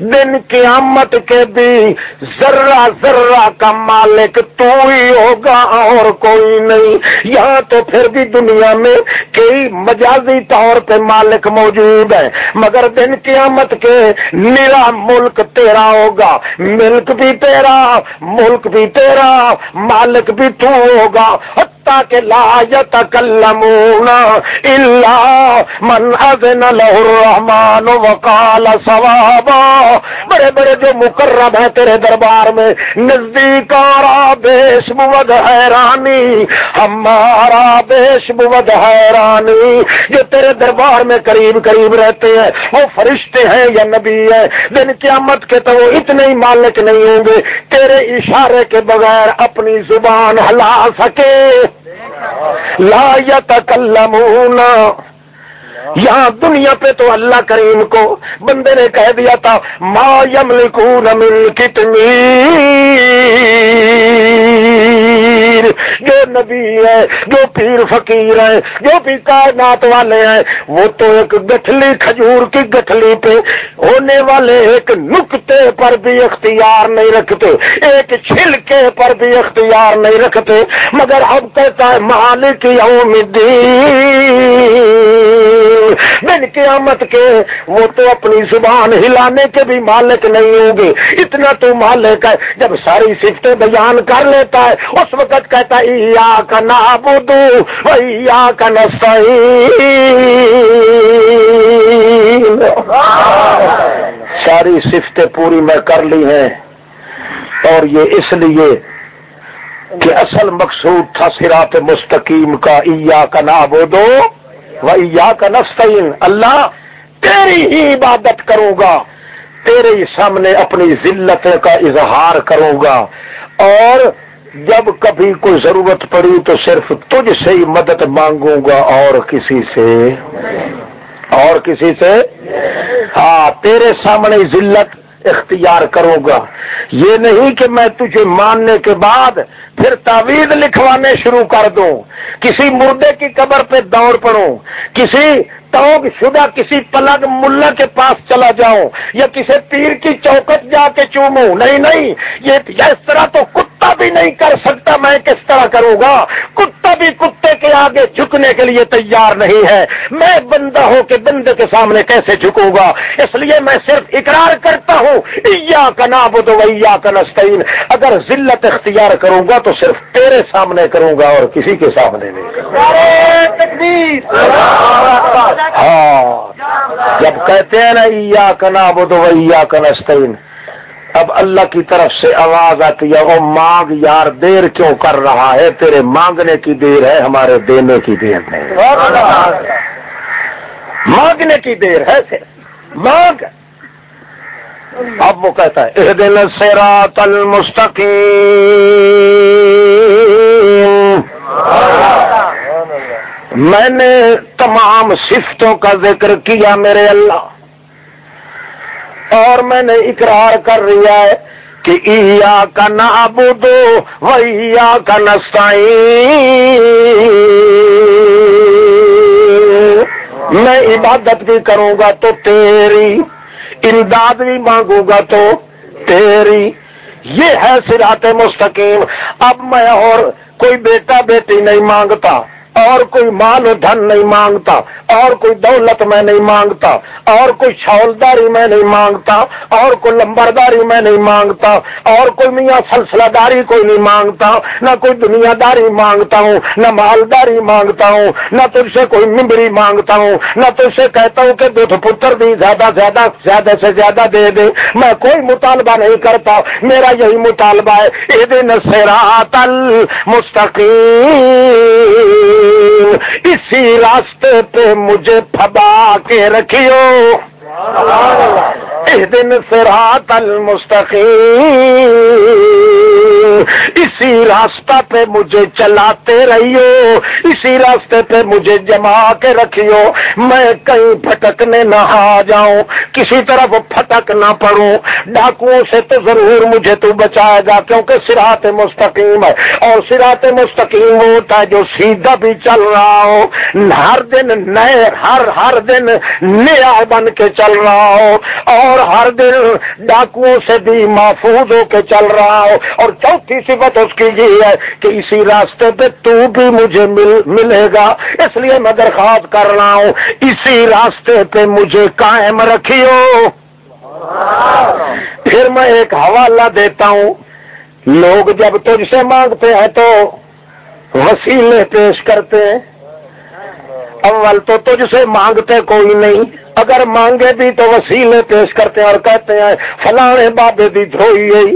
دن قیامت کے بھی ذرہ ذرہ کا مالک تو ہی ہوگا اور کوئی نہیں۔ یہاں تو پھر بھی دنیا میں کئی مجازی طور پہ مالک موجود ہے مگر دن قیامت کے نیرا ملک تیرا ہوگا۔ ملک بھی تیرا، ملک بھی تیرا، مالک بھی تو ہوگا۔ کہ لا يتكلمون الا من اذن له الرحمن وقال ثوابا۔ بڑے بڑے جو مقرب ہیں تیرے دربار میں، نزدیک آرا، بیش بود حیرانی۔ ہمارا بیش بود حیرانی۔ جو تیرے دربار میں قریب قریب رہتے ہیں، وہ فرشتے ہیں یا نبی ہے دن قیامت کے تو وہ اتنے ہی مالک نہیں ہوں گے۔ تیرے اشارے کے بغیر اپنی زبان ہلا سکے۔ لا یتکلمون یہاں دنیا پہ تو اللہ کریم کو بندے نے کہہ دیا تھا، ما یملکون من پیر جو نبی ہے، جو پیر فقیر ہے جو بھی کائنات والے ہیں، وہ تو ایک گٹھلی کھجور کی گٹھلی پہ ہونے والے ایک نقطے پر بھی اختیار نہیں رکھتے، ایک چھلکے پر بھی اختیار نہیں رکھتے، مگر اب کہتا ہے مالک یوم الدین۔ دن قیامت کے، وہ تو اپنی زبان ہلانے کے بھی مالک نہیں ہوں گے اتنا تو مالک ہے، جب ساری سفتیں بیان کر لیتا ہے، اس وقت کہتا ہے یا کا نابودو یا کا ساری سفتیں پوری میں کر لی ہیں۔ اور یہ اس لیے کہ اصل مقصود تھا سرات مستقیم کا ایا کا نابودو یا کا نستعین، اللہ تیری ہی عبادت کروں گا تیرے ہی سامنے اپنی ذلت کا اظہار کروں گا اور جب کبھی کوئی ضرورت پڑی تو صرف تجھ سے ہی مدد مانگوں گا، اور کسی سے؟ اور کسی سے؟ ہاں تیرے سامنے ذلت اختیار کروں گا۔ یہ نہیں کہ میں تجھے ماننے کے بعد پھر تعویذ لکھوانے شروع کر دوں۔ کسی مردے کی قبر پہ دوڑ پڑوں۔ کسی توگ شدہ، کسی پلگ ملا کے پاس چلا جاؤں۔ یا کسی پیر کی چوکٹ جا کے چوموں۔ نہیں نہیں، یہ اس طرح تو کچھ کتا بھی نہیں کر سکتا میں کس طرح کروں گا؟ کتا بھی کتے کے آگے جھکنے کے لیے تیار نہیں ہے۔ میں بندہ ہو کے بندے کے سامنے کیسے جھکوں گا؟ اس لیے میں صرف اقرار کرتا ہوں نابود ویا کا نستعین۔ اگر ذلت اختیار کروں گا تو صرف تیرے سامنے کروں گا اور کسی کے سامنے نہیں ہاں۔ جب کہتے ہیں نا ایا کا نابود ویا کا نستعین اب اللہ کی طرف سے آواز آتی ہے وہ مانگ یار، دیر کیوں کر رہا ہے؟ تیرے مانگنے کی دیر ہے، ہمارے دینے کی دیر نہیں مانگنے کی دیر ہے مانگ۔ اب وہ کہتا ہے اح دن سیرا تل میں نے تمام صفتوں کا ذکر کیا میرے اللہ۔ اور میں نے اقرار کر رہا ہے کہ ایا کا نابودو ویا کا نسائی میں عبادت بھی کروں گا تو تیری، امداد بھی مانگوں گا تو تیری۔ یہ ہے سرات مستقیم۔ اب میں اور کوئی بیٹا بیٹی نہیں مانگتا اور کوئی مال و دھن نہیں مانگتا۔ اور کوئی دولت میں نہیں مانگتا، اور کوئی چھولداری میں نہیں مانگتا، اور کوئی لمبرداری میں نہیں مانگتا، اور کوئی میاں سلسلہ داری کوئی نہیں مانگتا، نہ کوئی دنیا داری مانگتا ہوں، نہ مالداری مانگتا ہوں، نہ تجھ سے کوئی ممبری مانگتا ہوں، نہ تجھ سے کہتا ہوں کہ دودھ پتر بھی زیادہ زیادہ زیادہ سے زیادہ دے دے۔ میں کوئی مطالبہ نہیں کرتا، میرا یہی مطالبہ ہے دن تل اسی راستے پہ مجھے پھبا کے رکھیو۔ اس دن سرات المستقیم۔ اسی راستہ پہ مجھے چلاتے رہیو، اسی راستے پہ مجھے جما کے رکھیو۔ میں کہیں پھٹکنے نہ آ جاؤں، کسی طرف پھٹک نہ پڑوں۔ ڈاکوؤں سے تو ضرور مجھے تو بچائے گا، کیونکہ سراط مستقیم ہے۔ اور سراط مستقیم ہوتا ہے جو سیدھا بھی چل رہا ہو۔ ہر دن نئے، ہر ہر دن نیا بن کے چل رہا ہو۔ اور ہر دن ڈاکوؤں سے بھی محفوظ ہو کے چل رہا ہو۔ اور چوتھی صفت اس کی یہ ہے کہ اسی راستے پہ تو بھی مجھے مل ملے گا۔ اس لیے میں درخواست کر رہا ہوں، اسی راستے پہ مجھے قائم رکھیو۔ پھر میں ایک حوالہ دیتا ہوں۔ لوگ جب تجھ سے مانگتے ہیں تو وسیلے پیش کرتے ہیں۔ اول تو تجھ سے مانگتے کوئی نہیں۔ اگر مانگے بھی تو وسیلے پیش کرتے اور کہتے ہیں فلانے بابے دی دھوئی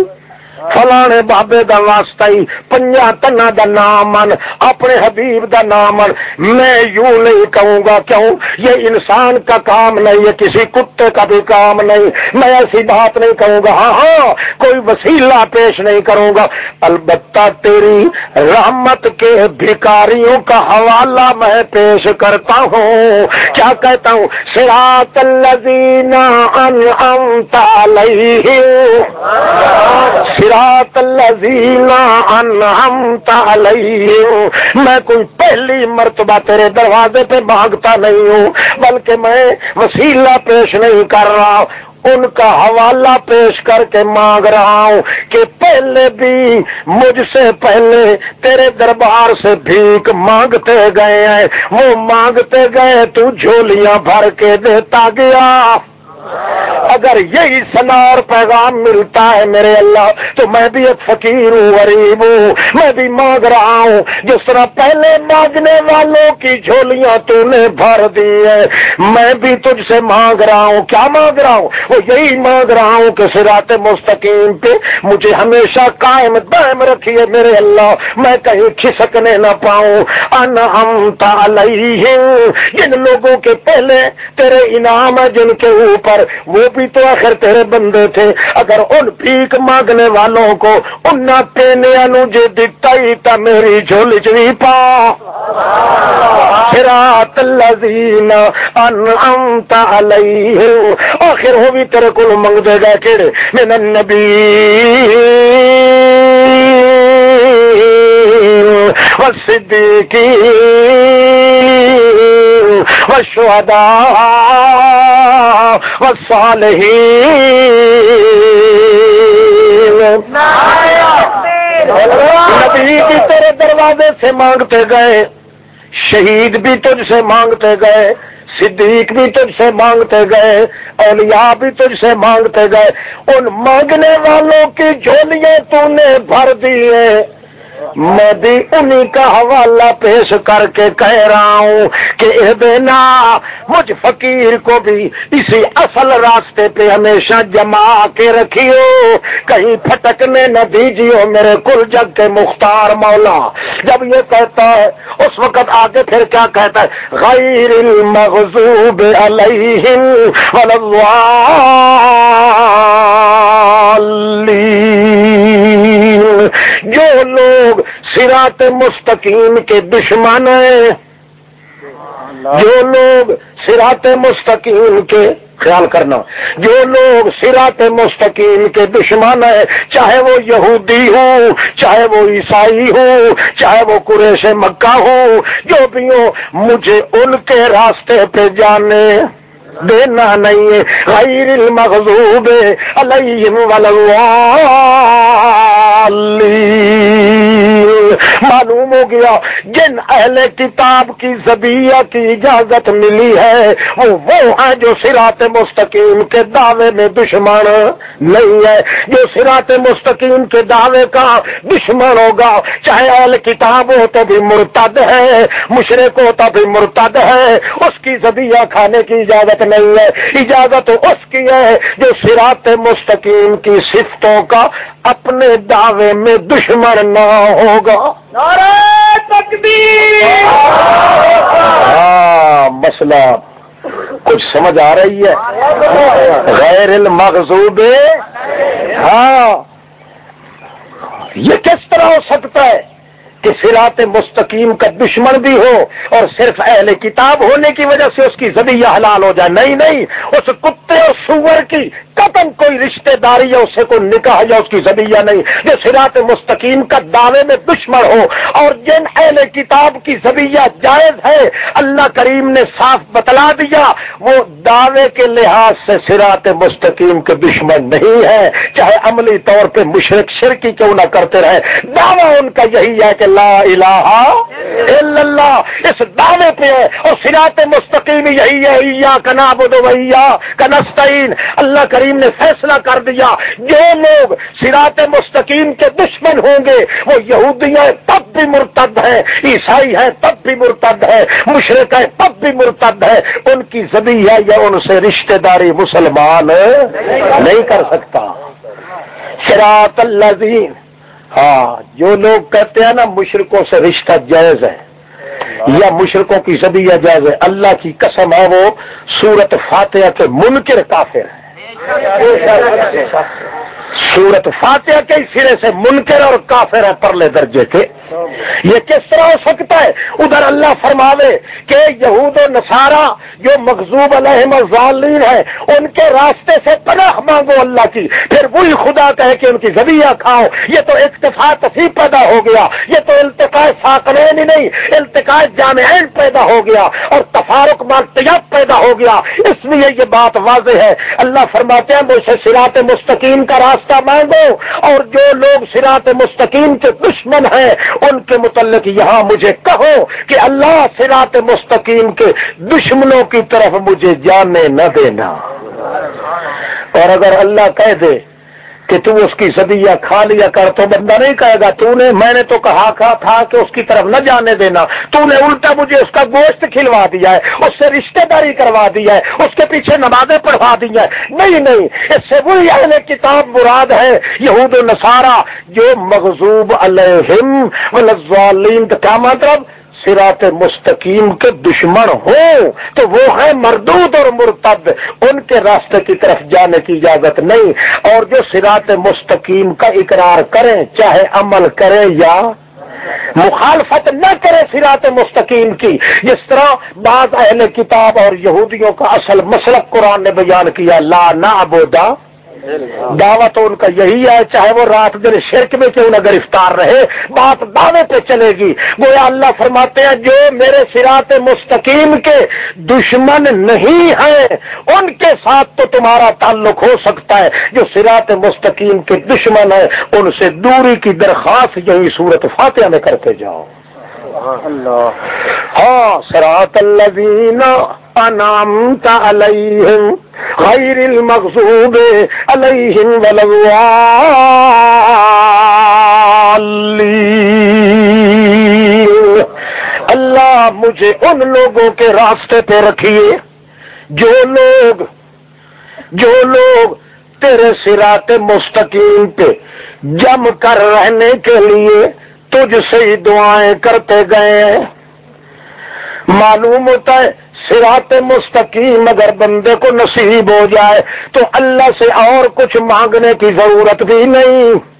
فلانے بابے دا واسطہ ہی پنجا تنا دا نام من، اپنے حبیب دا نام من۔ میں یوں نہیں کہوں گا کیوں؟ یہ انسان کا کام نہیں ہے، کسی کتے کا بھی کام نہیں۔ میں ایسی بات نہیں کہوں گا۔ ہاں ہاں کوئی وسیلہ پیش نہیں کروں گا۔ البتہ تیری رحمت کے بھکاریوں کا حوالہ میں پیش کرتا ہوں۔ کیا کہتا ہوں؟ سراط الذین انعمت علیہم۔ سراط الذین انعمت علیہم۔ میں کوئی پہلی مرتبہ تیرے دروازے پہ مانگتا نہیں ہوں، بلکہ میں وسیلہ پیش نہیں کر رہا، ان کا حوالہ پیش کر کے مانگ رہا ہوں کہ پہلے بھی مجھ سے پہلے تیرے دربار سے بھیک مانگتے گئے ہیں۔ وہ مانگتے گئے تو جھولیاں بھر کے دیتا گیا۔ اگر یہی سنا اور پیغام ملتا ہے میرے اللہ، تو میں بھی ایک فقیر ہوں، غریب ہوں۔ میں بھی مانگ رہا ہوں۔ جس طرح پہلے مانگنے والوں کی جھولیاں تو نے بھر دی ہے میں بھی تجھ سے مانگ رہا ہوں۔ کیا مانگ رہا ہوں؟ وہ یہی مانگ رہا ہوں کہ سرات مستقیم پہ مجھے ہمیشہ قائم دائم رکھیے میرے اللہ۔ میں کہیں کھسکنے نہ پاؤں۔ ان ہم جن لوگوں کے پہلے تیرے انعام ہے جن کے اوپر وہ بھی تو آخر تیرے بندے تھے۔ اگر ان بھیک مانگنے والوں کو ان پینے انو جے دکھتا ہی تا میری جھولی چوی پا۔ سرات الذین انعمت علیہم۔ آخر وہ بھی تیرے کو منگ دے گا کیڑے؟ من النبی والصدیقین۔ والشهداء والصالحين. نبی بھی تیرے دروازے سے مانگتے گئے، شہید بھی تجھ سے مانگتے گئے، صدیق بھی تجھ سے مانگتے گئے، اولیاء بھی تجھ سے مانگتے گئے۔ ان مانگنے والوں کی جھولیاں تو نے بھر دی ہیں۔ میں بھی انہی کا حوالہ پیش کر کے کہہ رہا ہوں کہ اے دینا مجھ فقیر کو بھی اسی اصل راستے پہ ہمیشہ جما کے رکھیو۔ کہیں پھٹکنے نہ دیجیو میرے کل جگ کے مختار مولا۔ جب یہ کہتا ہے، اس وقت آگے پھر کیا کہتا ہے؟ غیر المغضوب علیہم والضالین جو لوگ سرات مستقیم کے دشمن ہیں، جو لوگ سرات مستقیم کے، خیال کرنا، جو لوگ سرات مستقیم کے دشمن ہیں، چاہے وہ یہودی ہو چاہے وہ عیسائی ہو چاہے وہ قریش مکہ ہو جو بھی ہو مجھے ان کے راستے پہ جانے۔ دینا نہیں ہے غیر المغضوب علیہم والضالین معلوم ہو گیا، جن اہل کتاب کی زبیہ کی اجازت ملی ہے وہ وہ ہیں جو سرات مستقیم کے دعوے میں دشمن نہیں ہے۔ جو سرات مستقیم کے دعوے کا دشمن ہوگا، چاہے اہل کتاب ہو تو بھی مرتد ہے مشرق ہو تو بھی مرتد ہے۔ اس کی زبیہ کھانے کی اجازت نہیں ہے اجازت اس کی ہے جو سرات مستقیم کی صفتوں کا اپنے دعوے میں دشمن نہ ہوگا۔ ہاں مسئلہ کچھ سمجھ آ رہی ہے۔ غیر المغضوب۔ ہاں یہ کس طرح ہو سکتا ہے؟ کہ سرات مستقیم کا دشمن بھی ہو اور صرف اہل کتاب ہونے کی وجہ سے اس کی زبیہ حلال ہو جائے۔ نہیں نہیں، اس کتے اور سور کی قتم کوئی رشتہ داری یا اسے کوئی نکاح یا اس کی زبیہ نہیں۔ جو سرات مستقیم کا دعوے میں دشمن ہو اور جن اہل کتاب کی زبیہ جائز ہے، اللہ کریم نے صاف بتلا دیا، وہ دعوے کے لحاظ سے سرات مستقیم کے دشمن نہیں ہے۔ چاہے عملی طور پہ مشرق شرکی کیوں نہ کرتے رہے، دعویٰ ان کا یہی ہے کہ لا الہ الا اللہ۔ اس دعوے پہ ہے۔ اور سرات مستقیم یہی ہے۔ کنا بدو کنستین اللہ کریم نے فیصلہ کر دیا۔ جو لوگ سرات مستقیم کے دشمن ہوں گے، وہ یہودی ہیں تب بھی مرتد ہے عیسائی ہے تب بھی مرتد ہے مشرق ہے تب بھی مرتد ہے ان کی زبی ہے یا ان سے رشتہ داری مسلمان نہیں کر سکتا۔ سراط اللہ ہاں جو لوگ کہتے ہیں نا مشرقوں سے رشتہ جائز ہے یا مشرقوں کی سبھی جائز ہے اللہ کی قسم ہے وہ سورت فاتحہ کے منکر کافر ہے سورت فاتحہ کے سرے سے منکر اور کافر ہے پرلے درجے کے۔ یہ کس طرح ہو سکتا ہے؟ ادھر اللہ فرماوے کہ یہود و نصارہ جو مغزوب علیہ ظالین ہے ان کے راستے سے پناہ مانگو اللہ کی، پھر وہی خدا کہے کہ ان کی زبیہ کھاؤ۔ یہ تو اتفاق تصیح پیدا ہو گیا، یہ تو التقاء ساکنین ہی نہیں، التقاء جامعین پیدا ہو گیا اور تفارق مالتیاب پیدا ہو گیا۔ اس لیے یہ بات واضح ہے۔ اللہ فرماتے ہیں، مجھ سے سرات مستقیم کا راستہ مانگو اور جو لوگ سرات مستقیم کے دشمن ہیں ان کے متعلق یہاں مجھے کہو کہ اللہ سرات مستقیم کے دشمنوں کی طرف مجھے جانے نہ دینا۔ اور اگر اللہ کہہ دے کہ تو اس کی سدیا کھا لیا کر تو بندہ نہیں کہے گا، تو نے میں نے تو کہا تھا کہ اس کی طرف نہ جانے دینا۔ تو نے الٹا مجھے اس کا گوشت کھلوا دیا ہے، اس سے رشتہ داری کروا دیا ہے، اس کے پیچھے نمازیں پڑھوا دی ہے نہیں نہیں، اس سے وہی اہل کتاب مراد ہے، یہود و نصارہ، جو مغزوب علیہم والظالین کیا مطلب؟ سرات مستقیم کے دشمن ہوں تو وہ ہے مردود اور مرتد، ان کے راستے کی طرف جانے کی اجازت نہیں۔ اور جو سرات مستقیم کا اقرار کریں، چاہے عمل کریں یا مخالفت نہ کرے سرات مستقیم کی، جس طرح بعض اہل کتاب اور یہودیوں کا اصل مسلک قرآن نے بیان کیا، لا نہ ابودا دعویٰ تو ان کا یہی ہے، چاہے وہ رات دن شرک میں کیوں نہ گرفتار رہے، بات دعوے پہ چلے گی۔ گویا اللہ فرماتے ہیں، جو میرے سرات مستقیم کے دشمن نہیں ہیں، ان کے ساتھ تو تمہارا تعلق ہو سکتا ہے۔ جو سرات مستقیم کے دشمن ہیں، ان سے دوری کی درخواست یہی صورت فاتحہ میں کرتے جاؤ۔ اللہ۔ ہاں سرات اللہ انعمت علیہم غیر المغضوب علیہم ولوالین اللہ مجھے ان لوگوں کے راستے پہ رکھیے جو لوگ جو لوگ تیرے سرات مستقیم پہ جم کر رہنے کے لیے تجھ سے ہی دعائیں کرتے گئے۔ ہیں معلوم ہوتا ہے سرات مستقیم اگر بندے کو نصیب ہو جائے تو اللہ سے اور کچھ مانگنے کی ضرورت بھی نہیں۔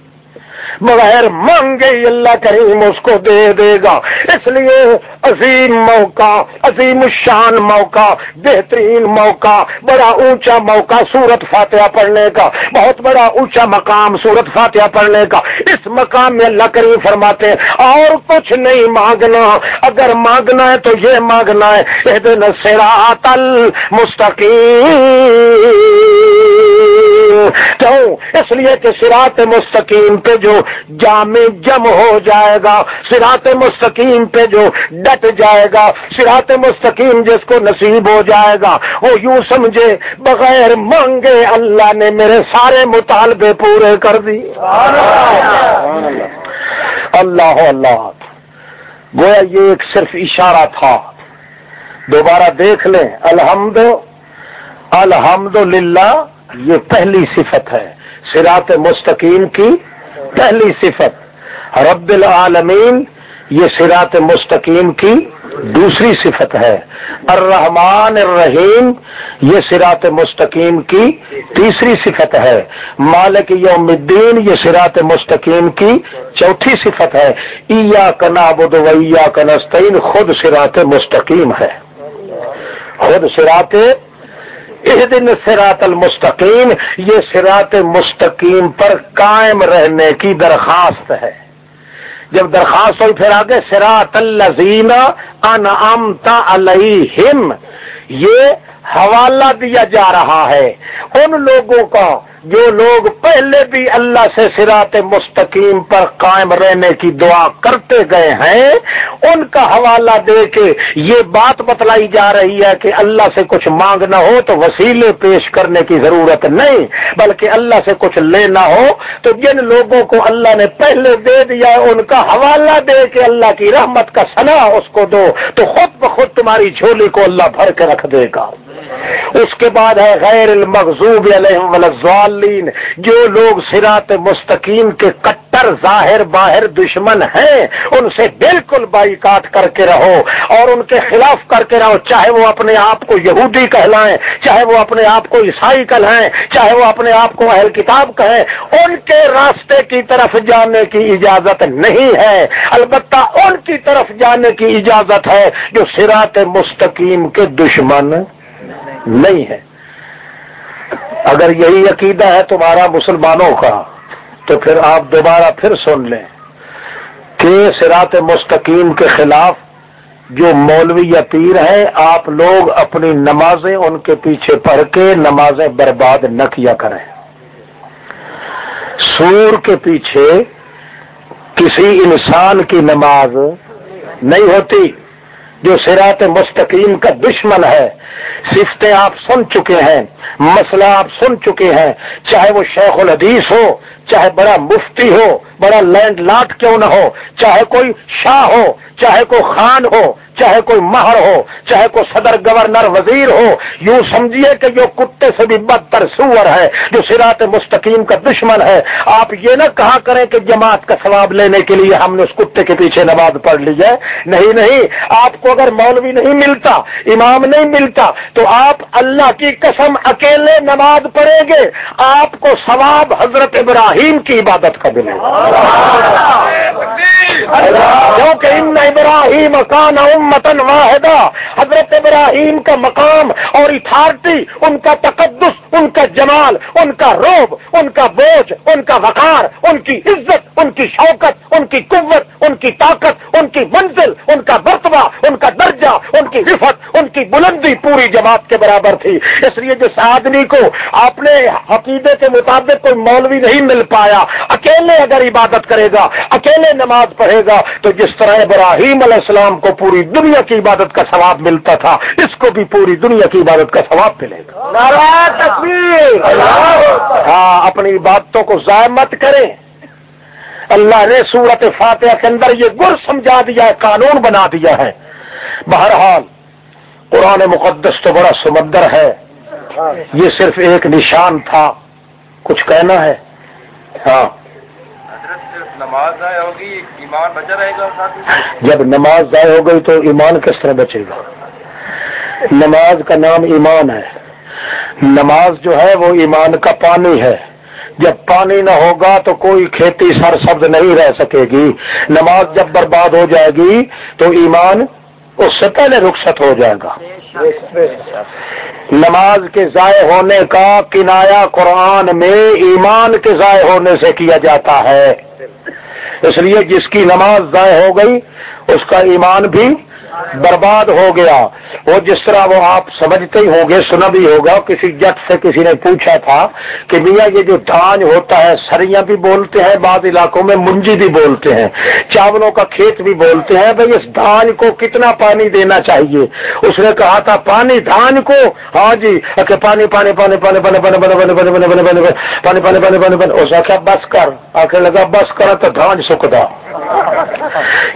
بغیر مانگے اللہ کریم اس کو دے دے گا۔ اس لیے عظیم موقع، عظیم شان موقع، بہترین موقع، بڑا اونچا موقع سورت فاتحہ پڑھنے کا، بہت بڑا اونچا مقام سورت فاتحہ پڑھنے کا۔ اس مقام میں اللہ کریم فرماتے ہیں، اور کچھ نہیں مانگنا۔ اگر مانگنا ہے تو یہ مانگنا ہے مستقیم کیوں اس لیے کہ سرات مستقیم پہ جو جامع جم ہو جائے گا سرات مستقیم پہ جو ڈٹ جائے گا سرات مستقیم جس کو نصیب ہو جائے گا، وہ یوں سمجھے، بغیر مانگے اللہ نے میرے سارے مطالبے پورے کر دی۔ اللہ اللہ۔ گویا یہ ایک صرف اشارہ تھا۔ دوبارہ دیکھ لیں۔ الحمد الحمد للہ یہ پہلی صفت ہے۔ سرات مستقیم کی پہلی صفت۔ رب العالمین، یہ سرات مستقیم کی دوسری صفت ہے۔ الرحمن الرحیم، یہ سرات مستقیم کی تیسری صفت ہے۔ مالک یوم الدین، یہ سرات مستقیم کی چوتھی صفت ہے۔ ایا کنابود ویا کنستین خود سرات مستقیم ہے۔ خود سرات اس دن سرات المستقیم، یہ سرات مستقیم پر قائم رہنے کی درخواست ہے۔ جب درخواست ہوئی پھر آگے سرات الزین انعمتا علیہم، یہ حوالہ دیا جا رہا ہے۔ ان لوگوں کا جو لوگ پہلے بھی اللہ سے سرات مستقیم پر قائم رہنے کی دعا کرتے گئے ہیں، ان کا حوالہ دے کے یہ بات بتلائی جا رہی ہے کہ اللہ سے کچھ مانگنا ہو تو وسیلے پیش کرنے کی ضرورت نہیں، بلکہ اللہ سے کچھ لینا ہو تو جن لوگوں کو اللہ نے پہلے دے دیا ان کا حوالہ دے کے اللہ کی رحمت کا سنا اس کو دو تو خود بخود تمہاری جھولی کو اللہ بھر کے رکھ دے گا۔ اس کے بعد ہے غیر المغضوب علیہم والضالین جو لوگ سرات مستقیم کے کٹر ظاہر باہر دشمن ہیں، ان سے بالکل بائی کاٹ کر کے رہو اور ان کے خلاف کر کے رہو، چاہے وہ اپنے آپ کو یہودی کہلائیں، چاہے وہ اپنے آپ کو عیسائی کہلائیں، چاہے وہ اپنے آپ کو اہل کتاب کہیں، ان کے راستے کی طرف جانے کی اجازت نہیں ہے۔ البتہ ان کی طرف جانے کی اجازت ہے جو سرات مستقیم کے دشمن نہیں ہے اگر یہی عقیدہ ہے تمہارا مسلمانوں کا، تو پھر آپ دوبارہ پھر سن لیں کہ سرات مستقیم کے خلاف جو مولوی یا پیر ہیں، آپ لوگ اپنی نمازیں ان کے پیچھے پڑھ کے نمازیں برباد نہ کیا کریں۔ سور کے پیچھے کسی انسان کی نماز نہیں ہوتی۔ جو سرات مستقیم کا دشمن ہے۔ صفتیں آپ سن چکے ہیں، مسئلہ آپ سن چکے ہیں۔ چاہے وہ شیخ الحدیث ہو، چاہے بڑا مفتی ہو، بڑا لینڈ لاٹ کیوں نہ ہو، چاہے کوئی شاہ ہو، چاہے کوئی خان ہو چاہے کوئی مہر ہو، چاہے کوئی صدر گورنر وزیر ہو، یوں سمجھیے کہ جو کتے سے بھی بدتر سور ہے، جو سرات مستقیم کا دشمن ہے۔ آپ یہ نہ کہا کریں کہ جماعت کا ثواب لینے کے لیے ہم نے اس کتے کے پیچھے نماز پڑھ لی ہے۔ نہیں نہیں، آپ کو اگر مولوی نہیں ملتا، امام نہیں ملتا، تو آپ اللہ کی قسم اکیلے نماز پڑھیں گے۔ آپ کو ثواب حضرت ابراہیم کی عبادت کا ملے گا کیونکہ ان ابراہیم کان امتن واحدہ، حضرت ابراہیم کا مقام اور اتھارٹی، ان کا تقدس، ان کا جمال، ان کا روب، ان کا بوجھ، ان کا وقار، ان کی عزت، ان کی شوکت، ان کی قوت، ان کی طاقت، ان کی منزل، ان کا برتبہ ان کا درجہ، ان کی رفت ان کی بلندی پوری جماعت کے برابر تھی۔ اس لیے جس آدمی کو اپنے عقیدے کے مطابق کوئی مولوی نہیں مل پایا، اکیلے اگر عبادت کرے گا، اکیلے نماز پڑھے گا تو جس طرح ابراہیم علیہ السلام کو پوری دنیا کی عبادت کا ثواب ملتا تھا اس کو بھی پوری دنیا کی عبادت کا ثواب ملے گا۔ ہاں اپنی باتوں کو ضائع مت کریں۔ اللہ نے سورت فاتحہ کے اندر یہ گر سمجھا دیا ہے قانون بنا دیا ہے۔ بہرحال قرآن مقدس تو بڑا سمندر ہے۔ یہ صرف ایک نشان تھا کچھ کہنا ہے۔ ہاں۔ نماز ضائع ہوگی، ایمان بچا رہے گا جب نماز ضائع ہو گئی تو ایمان کس طرح بچے گا؟ نماز کا نام ایمان ہے۔ نماز جو ہے وہ ایمان کا پانی ہے۔ جب پانی نہ ہوگا تو کوئی کھیتی سر سبز نہیں رہ سکے گی۔ نماز جب برباد ہو جائے گی تو ایمان اس سے پہلے رخصت ہو جائے گا۔ نماز کے ضائع ہونے کا کنایا قرآن میں ایمان کے ضائع ہونے سے کیا جاتا ہے۔ اس لیے جس کی نماز ضائع ہو گئی اس کا ایمان بھی برباد ہو گیا وہ جس طرح وہ آپ سمجھتے ہی ہوں گے سنا بھی ہوگا کسی جٹ سے کسی نے پوچھا تھا کہ میاں یہ جو دھان ہوتا ہے سریاں بھی بولتے ہیں بعض علاقوں میں منجی بھی بولتے ہیں چاولوں کا کھیت بھی بولتے ہیں بھائی اس دھان کو کتنا پانی دینا چاہیے اس نے کہا تھا پانی دھان کو ہاں جی پانی پانی پانی پانی پانی پانی پانی پانی پانی پانی پانی پانی پانی پانی پانی پانی پانی اس آخیا بس کر آخر لگا بس کر تو دھان سکھدا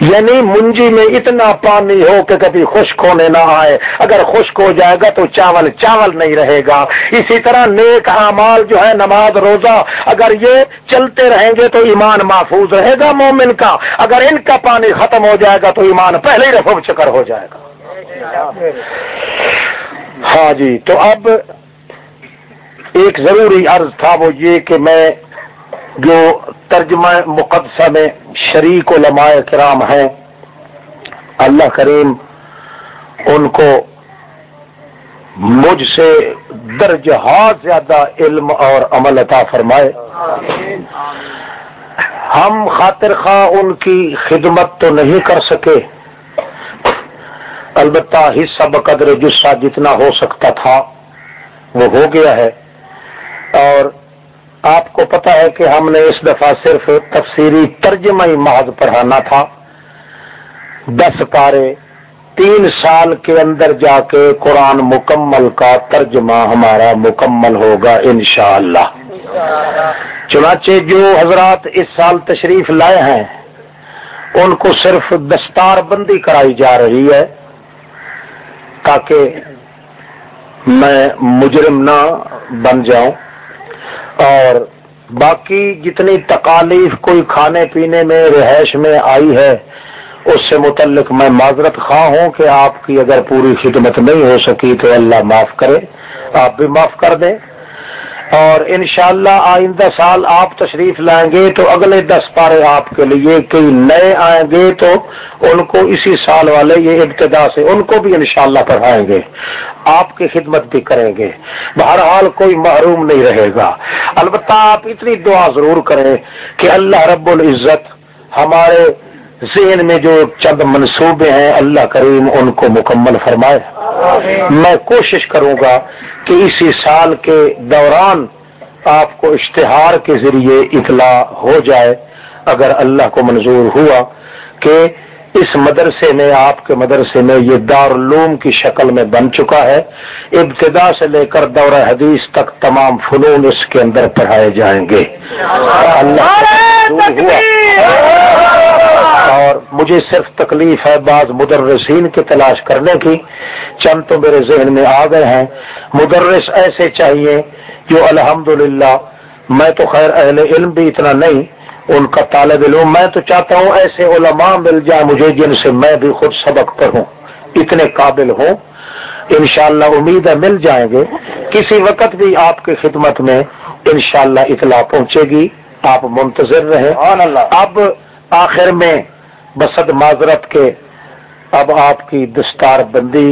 یعنی منجی میں اتنا پانی ہو کہ کبھی خشک ہونے نہ آئے۔ اگر خشک ہو جائے گا تو چاول چاول نہیں رہے گا۔ اسی طرح نیک اعمال جو ہے نماز روزہ، اگر یہ چلتے رہیں گے تو ایمان محفوظ رہے گا مومن کا۔ اگر ان کا پانی ختم ہو جائے گا تو ایمان پہلے ہی رفو چکر ہو جائے گا۔ ہاں جی تو اب ایک ضروری عرض تھا وہ یہ کہ میں جو ترجمہ مقدسہ میں شریک علماء کرام ہیں اللہ کریم ان کو مجھ سے درجہات زیادہ علم اور عمل عطا فرمائے۔ ہم خاطر خواہ ان کی خدمت تو نہیں کر سکے۔ البتہ حصہ بقدر جسہ جتنا ہو سکتا تھا وہ ہو گیا ہے۔ اور آپ کو پتا ہے کہ ہم نے اس دفعہ صرف تفسیری ترجمہ ہی محض پڑھانا تھا۔ دس پارے تین سال کے اندر جا کے قرآن مکمل کا ترجمہ ہمارا مکمل ہوگا انشاءاللہ۔ چنانچہ جو حضرات اس سال تشریف لائے ہیں، ان کو صرف دستار بندی کرائی جا رہی ہے تاکہ میں مجرم نہ بن جاؤں۔ اور باقی جتنی تکالیف کوئی کھانے پینے میں، رہائش میں آئی ہے اس سے متعلق میں معذرت خواہ ہوں کہ آپ کی اگر پوری خدمت نہیں ہو سکی تو اللہ معاف کرے، آپ بھی معاف کر دیں۔ اور انشاءاللہ آئندہ سال آپ تشریف لائیں گے تو اگلے دس پارے آپ کے لیے کئی نئے آئیں گے تو ان کو اسی سال والے یہ ابتدا سے ان کو بھی انشاءاللہ پڑھائیں گے۔ آپ کی خدمت بھی کریں گے۔ بہرحال کوئی محروم نہیں رہے گا۔ البتہ آپ اتنی دعا ضرور کریں کہ اللہ رب العزت ہمارے ذہن میں جو چند منصوبے ہیں اللہ کریم ان کو مکمل فرمائے۔ میں کوشش کروں گا کہ اسی سال کے دوران آپ کو اشتہار کے ذریعے اطلاع ہو جائے۔ اگر اللہ کو منظور ہوا کہ اس مدرسے میں آپ کے مدرسے میں یہ دارالعلوم کی شکل میں بن چکا ہے ابتدا سے لے کر دورہ حدیث تک تمام فنون اس کے اندر پڑھائے جائیں گے۔ اور مجھے صرف تکلیف ہے بعض مدرسین کی تلاش کرنے کی۔ چند تو میرے ذہن میں آ گئے ہیں۔ مدرس ایسے چاہیے جو الحمدللہ میں تو خیر اہل علم بھی اتنا نہیں ان کا طالب علم میں تو چاہتا ہوں ایسے علماء مل جائیں مجھے جن سے میں بھی خود سبق پڑھوں۔ اتنے قابل ہوں۔ انشاءاللہ امید ہے مل جائیں گے۔ کسی وقت بھی آپ کی خدمت میں انشاءاللہ اطلاع پہنچے گی۔ آپ منتظر رہیں۔ اب آخر میں بسد معذرت کے اب آپ کی دستار بندی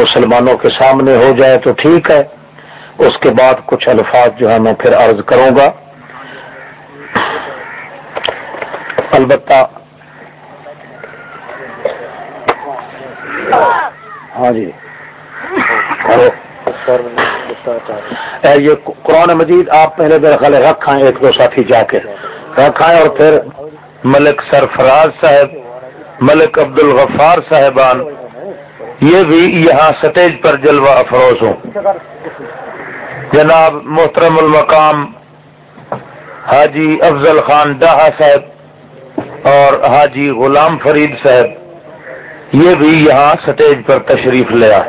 مسلمانوں کے سامنے ہو جائے تو ٹھیک ہے۔ اس کے بعد کچھ الفاظ جو ہے میں پھر عرض کروں گا۔ البتہ ہاں جی۔ یہ قرآن مجید، آپ پہلے میرا خیال رکھائیں ایک دو ساتھی جا کے رکھائیں اور پھر ملک سرفراز صاحب، ملک عبد الغفار صاحبان، یہ بھی یہاں سٹیج پر جلوہ افروز ہوں۔ جناب محترم المقام حاجی افضل خان ڈاہا صاحب اور حاجی غلام فرید صاحب، یہ بھی یہاں سٹیج پر تشریف لیا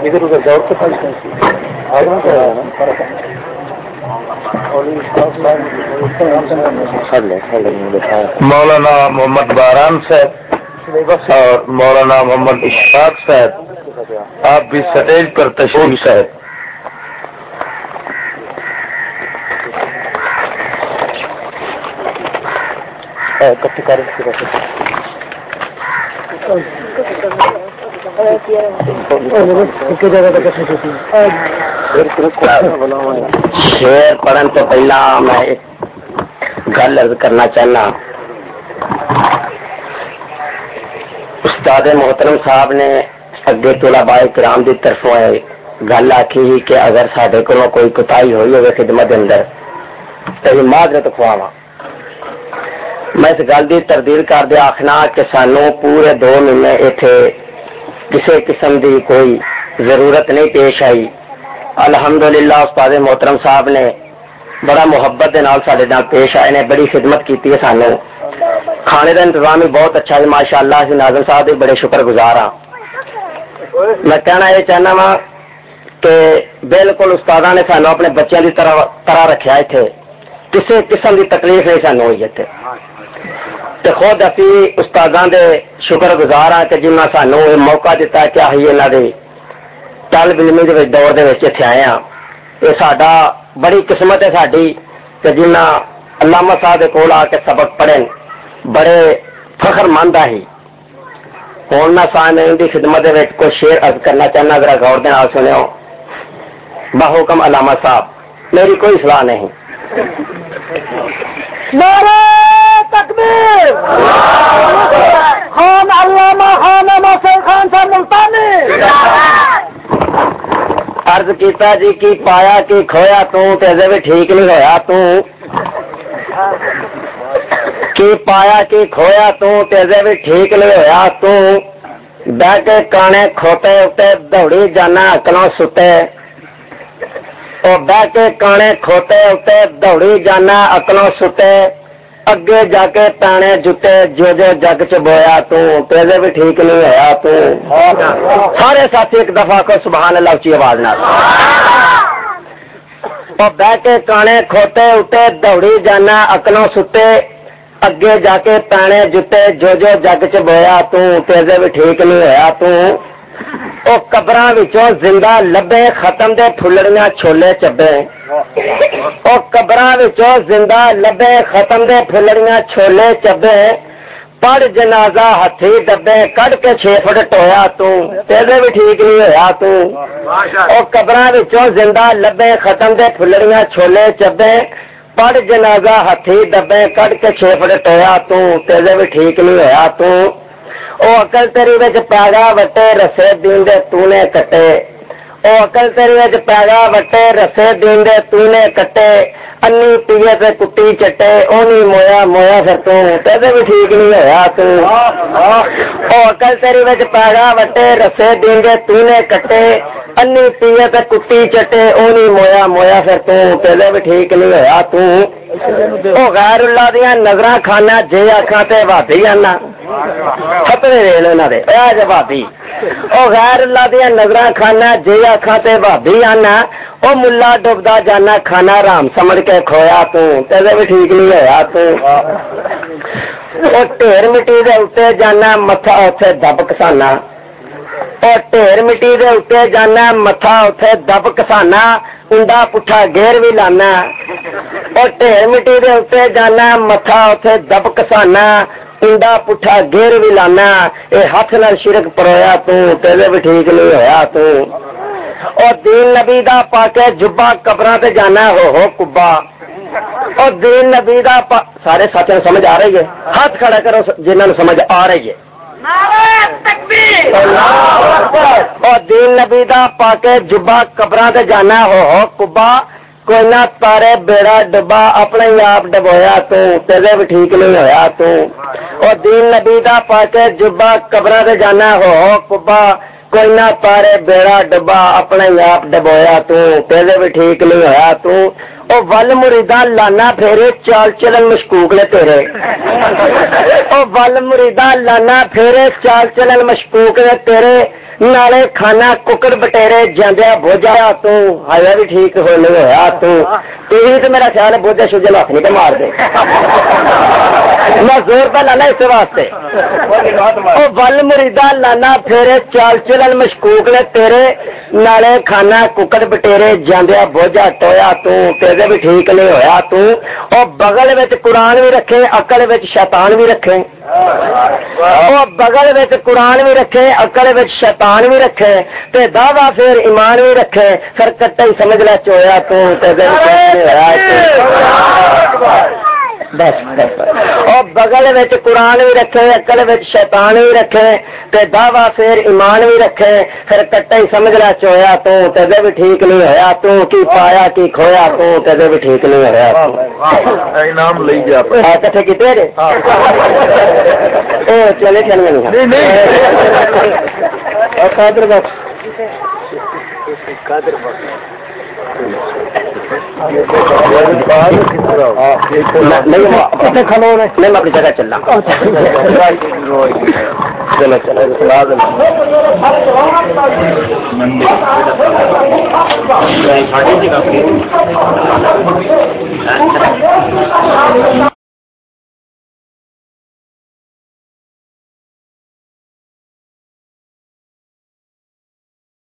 ادھر ادھر دور کے مولانا محمد باران صاحب اور مولانا محمد اشفاق صاحب آپ بھی سٹیج پر تشریف صاحب۔ شیر پڑھن تو پہلا میں گل ارد کرنا چاہنا۔ استاد محترم صاحب نے اگے تولا بائی کرام کی طرفوں گل آخی کہ اگر سڈے کو کوئی کوتاہی ہوئی ہوگی خدمت اندر، تو معذرت خواوا میں اس گل کی تردید کر دیا آخنا کہ سانو پورے دو مہینے اتنے کسی قسم کی کوئی ضرورت نہیں پیش آئی۔ الحمدللہ استاد محترم صاحب نے بڑا محبت دے نال سارے نال پیش آئے نے، بڑی خدمت کی ہے سانو۔ کھانے کا انتظام بھی بہت اچھا ہے ماشاء اللہ سے ناظم صاحب بھی بڑے شکر گزار ہاں۔ میں کہنا یہ چاہنا وا کہ بالکل استاد نے سانو اپنے بچوں کی طرح طرح رکھا اتنے کسی قسم کی تکلیف نہیں سانو ہوئی اتنے تو خود ابھی استادوں کے شکر گزار ہاں کہ جنہیں سانو یہ موقع دتا کہ آئی یہاں کے طالب علمی دور دے اتنے آئے ہاں۔ یہ سڈا بڑی قسمت ہے ساری کہ جنہ علامہ صاحب کے کول آ کے سبق پڑھے بڑے فخر مند ہی میں سامعین کی خدمت کوئی شیر ارد کرنا چاہنا ذرا غور دے نال سنو بحکم علامہ صاحب میری کوئی سلاح نہیں تکبیر خان علامہ خان ناصر خان صاحب ملتانی ارد کیتا جی کی پایا کی کھویا تو تے بھی ٹھیک نہیں ہویا تو کی پایا کی کھویا تو تے بھی ٹھیک نہیں ہویا تو بہ کے کانے کھوتے اتے دوڑی جانا اکلوں ستے۔ او بہ کے کانے کھوتے اتے دوڑی جانا اکلوں ستے۔ اگے جا کے تانے جتے جو جو جگ چ بویا تو تیرے بھی ٹھیک نہیں ہویا تو۔ سارے ساتھی ایک دفعہ کو سبحان اللہ اچھی آواز نہ بہ کے کانے کھوتے اتے دوڑی جانا اکلوں ستے۔ اگے جا کے تانے جتے جو جو جگ چ بویا تو تیرے بھی ٹھیک نہیں ہویا تو او قبراں وچوں زندہ لبے ختم دے پھلڑیاں چھولے چبے لبے ختم دے پھلڑیاں چھولے چبے پڑ جنازہ ہتھی ڈبے کڈ کے چھ فٹ ٹویا بھی ٹھیک نہیں وچوں زندہ لبے ختم دے پھلڑیاں چھولے چبے پڑ جنازہ ہاتھی دبے کڈ کے چھ فٹ ٹویا تو تیرے بھی ٹھیک نہیں ہویا تو۔ او اکل تیری وچ پیگا وٹے رسے دین دے تو نے کٹے۔ او اکل تیری وچ پیگا وٹے رسے دین دے تو نے کٹے۔ انی پیے تے کٹی چٹے اونی مویا مویا پھر تو تے بھی ٹھیک نہیں ہویا تو او اکل تیری وچ پیگا وٹے رسے دین دے تو نے کٹے انی پیے تے کٹی چٹے اونی مویا مویا پھر تو تے بھی ٹھیک نہیں ہویا تو او غیر اللہ دیاں نظراں کھانا جے آکھاں تے وادی آنا خطرے ریل انہاں دے اے جے بھابی او غیر اللہ دیا نظراں کھانا جے آکھاں تے بھابی آنا او ملا ڈبدا جانا، کھانا رام سمجھ کے کھویا تو، تیرے بھی ٹھیک نہیں ہویا تو۔ او ٹھیر مٹی دے اوتے جانا، متھا اوتھے دب کسانا۔ او ٹھیر مٹی دے اوتے جانا، متھا اوتھے دب کسانا، انڈا پٹھا گیر بھی لانا۔ او ٹھیر مٹی دے اوتے جانا، متھا اوتھے دب کسانا، انڈا پٹھا گیر بھی لانا۔ اے ہاتھ نال شرک پرویا تو، تیرے بھی ٹھیک نہیں ہویا تو۔ اور دین نبی دا پا کے جبا قبراں تے جانا ہو ہو کبا اور دین نبی دا پا سارے ساتھیوں سمجھ آ رہی ہے۔ ہاتھ کھڑا کرو جنہوں نے سمجھ آ رہی ہے۔ اور دین نبی دا پا کے جبا قبراں تے جانا ہو ہو کبا کوئی نہ تارے بیڑا ڈبا اپنے ہی آپ ڈبویا تو تیرے بھی ٹھیک نہیں ہویا تو۔ اور دین نبی دا پا کے جبا قبراں تے جانا ہو ہو کبا کوئی نہ پارے بیڑا ڈبا اپنے آپ ڈبویا تو پہلے بھی ٹھیک نہیں ہویا تو او ول مریدا لانا پھیرے چال چلن مشکوک نے تیرے او ول مریدا لانا پھیرے چال چلن مشکوک نے تیرے نالے کھانا ککڑ بٹیرے جاندیا بوجھا تو ہایا بھی ٹھیک ہو نہیں ہویا تو تیری تو میرا خیال ہے بوجھا شوجھا ہاتھ نہیں تے مار دے میں زور پہ لانا اس واسطے او ول مریدا لانا پھیرے چال چلن مشکوک نے تیرے نالے کھانا ککڑ بٹیرے جاندیا بوجھا ٹویا تو بھی ٹھیک نہیں ہویا تو او بغل قرآن بھی رکھے عقل وچ شیطان بھی رکھے او بغل وچ قرآن بھی رکھے عقل وچ شیطان بھی رکھے تے دعوی پھر ایمان بھی رکھے پھر کٹا ہی سمجھ لے چویا تو تے دل اور بغل وچ قرآن بھی رکھے عقل وچ شیطان بھی رکھے تے دعوی پھر ایمان بھی رکھے پھر کٹا ہی سمجھ لے چویا تو تے بھی ٹھیک نہیں ہویا تو کی پایا کی کھویا تو تے بھی ٹھیک نہیں ہویا انعام لئی گیا آ کٹھے کیتے جے اے چلے چلے نہیں نہیں میں اپنی جگہ چل رہا چلو چلو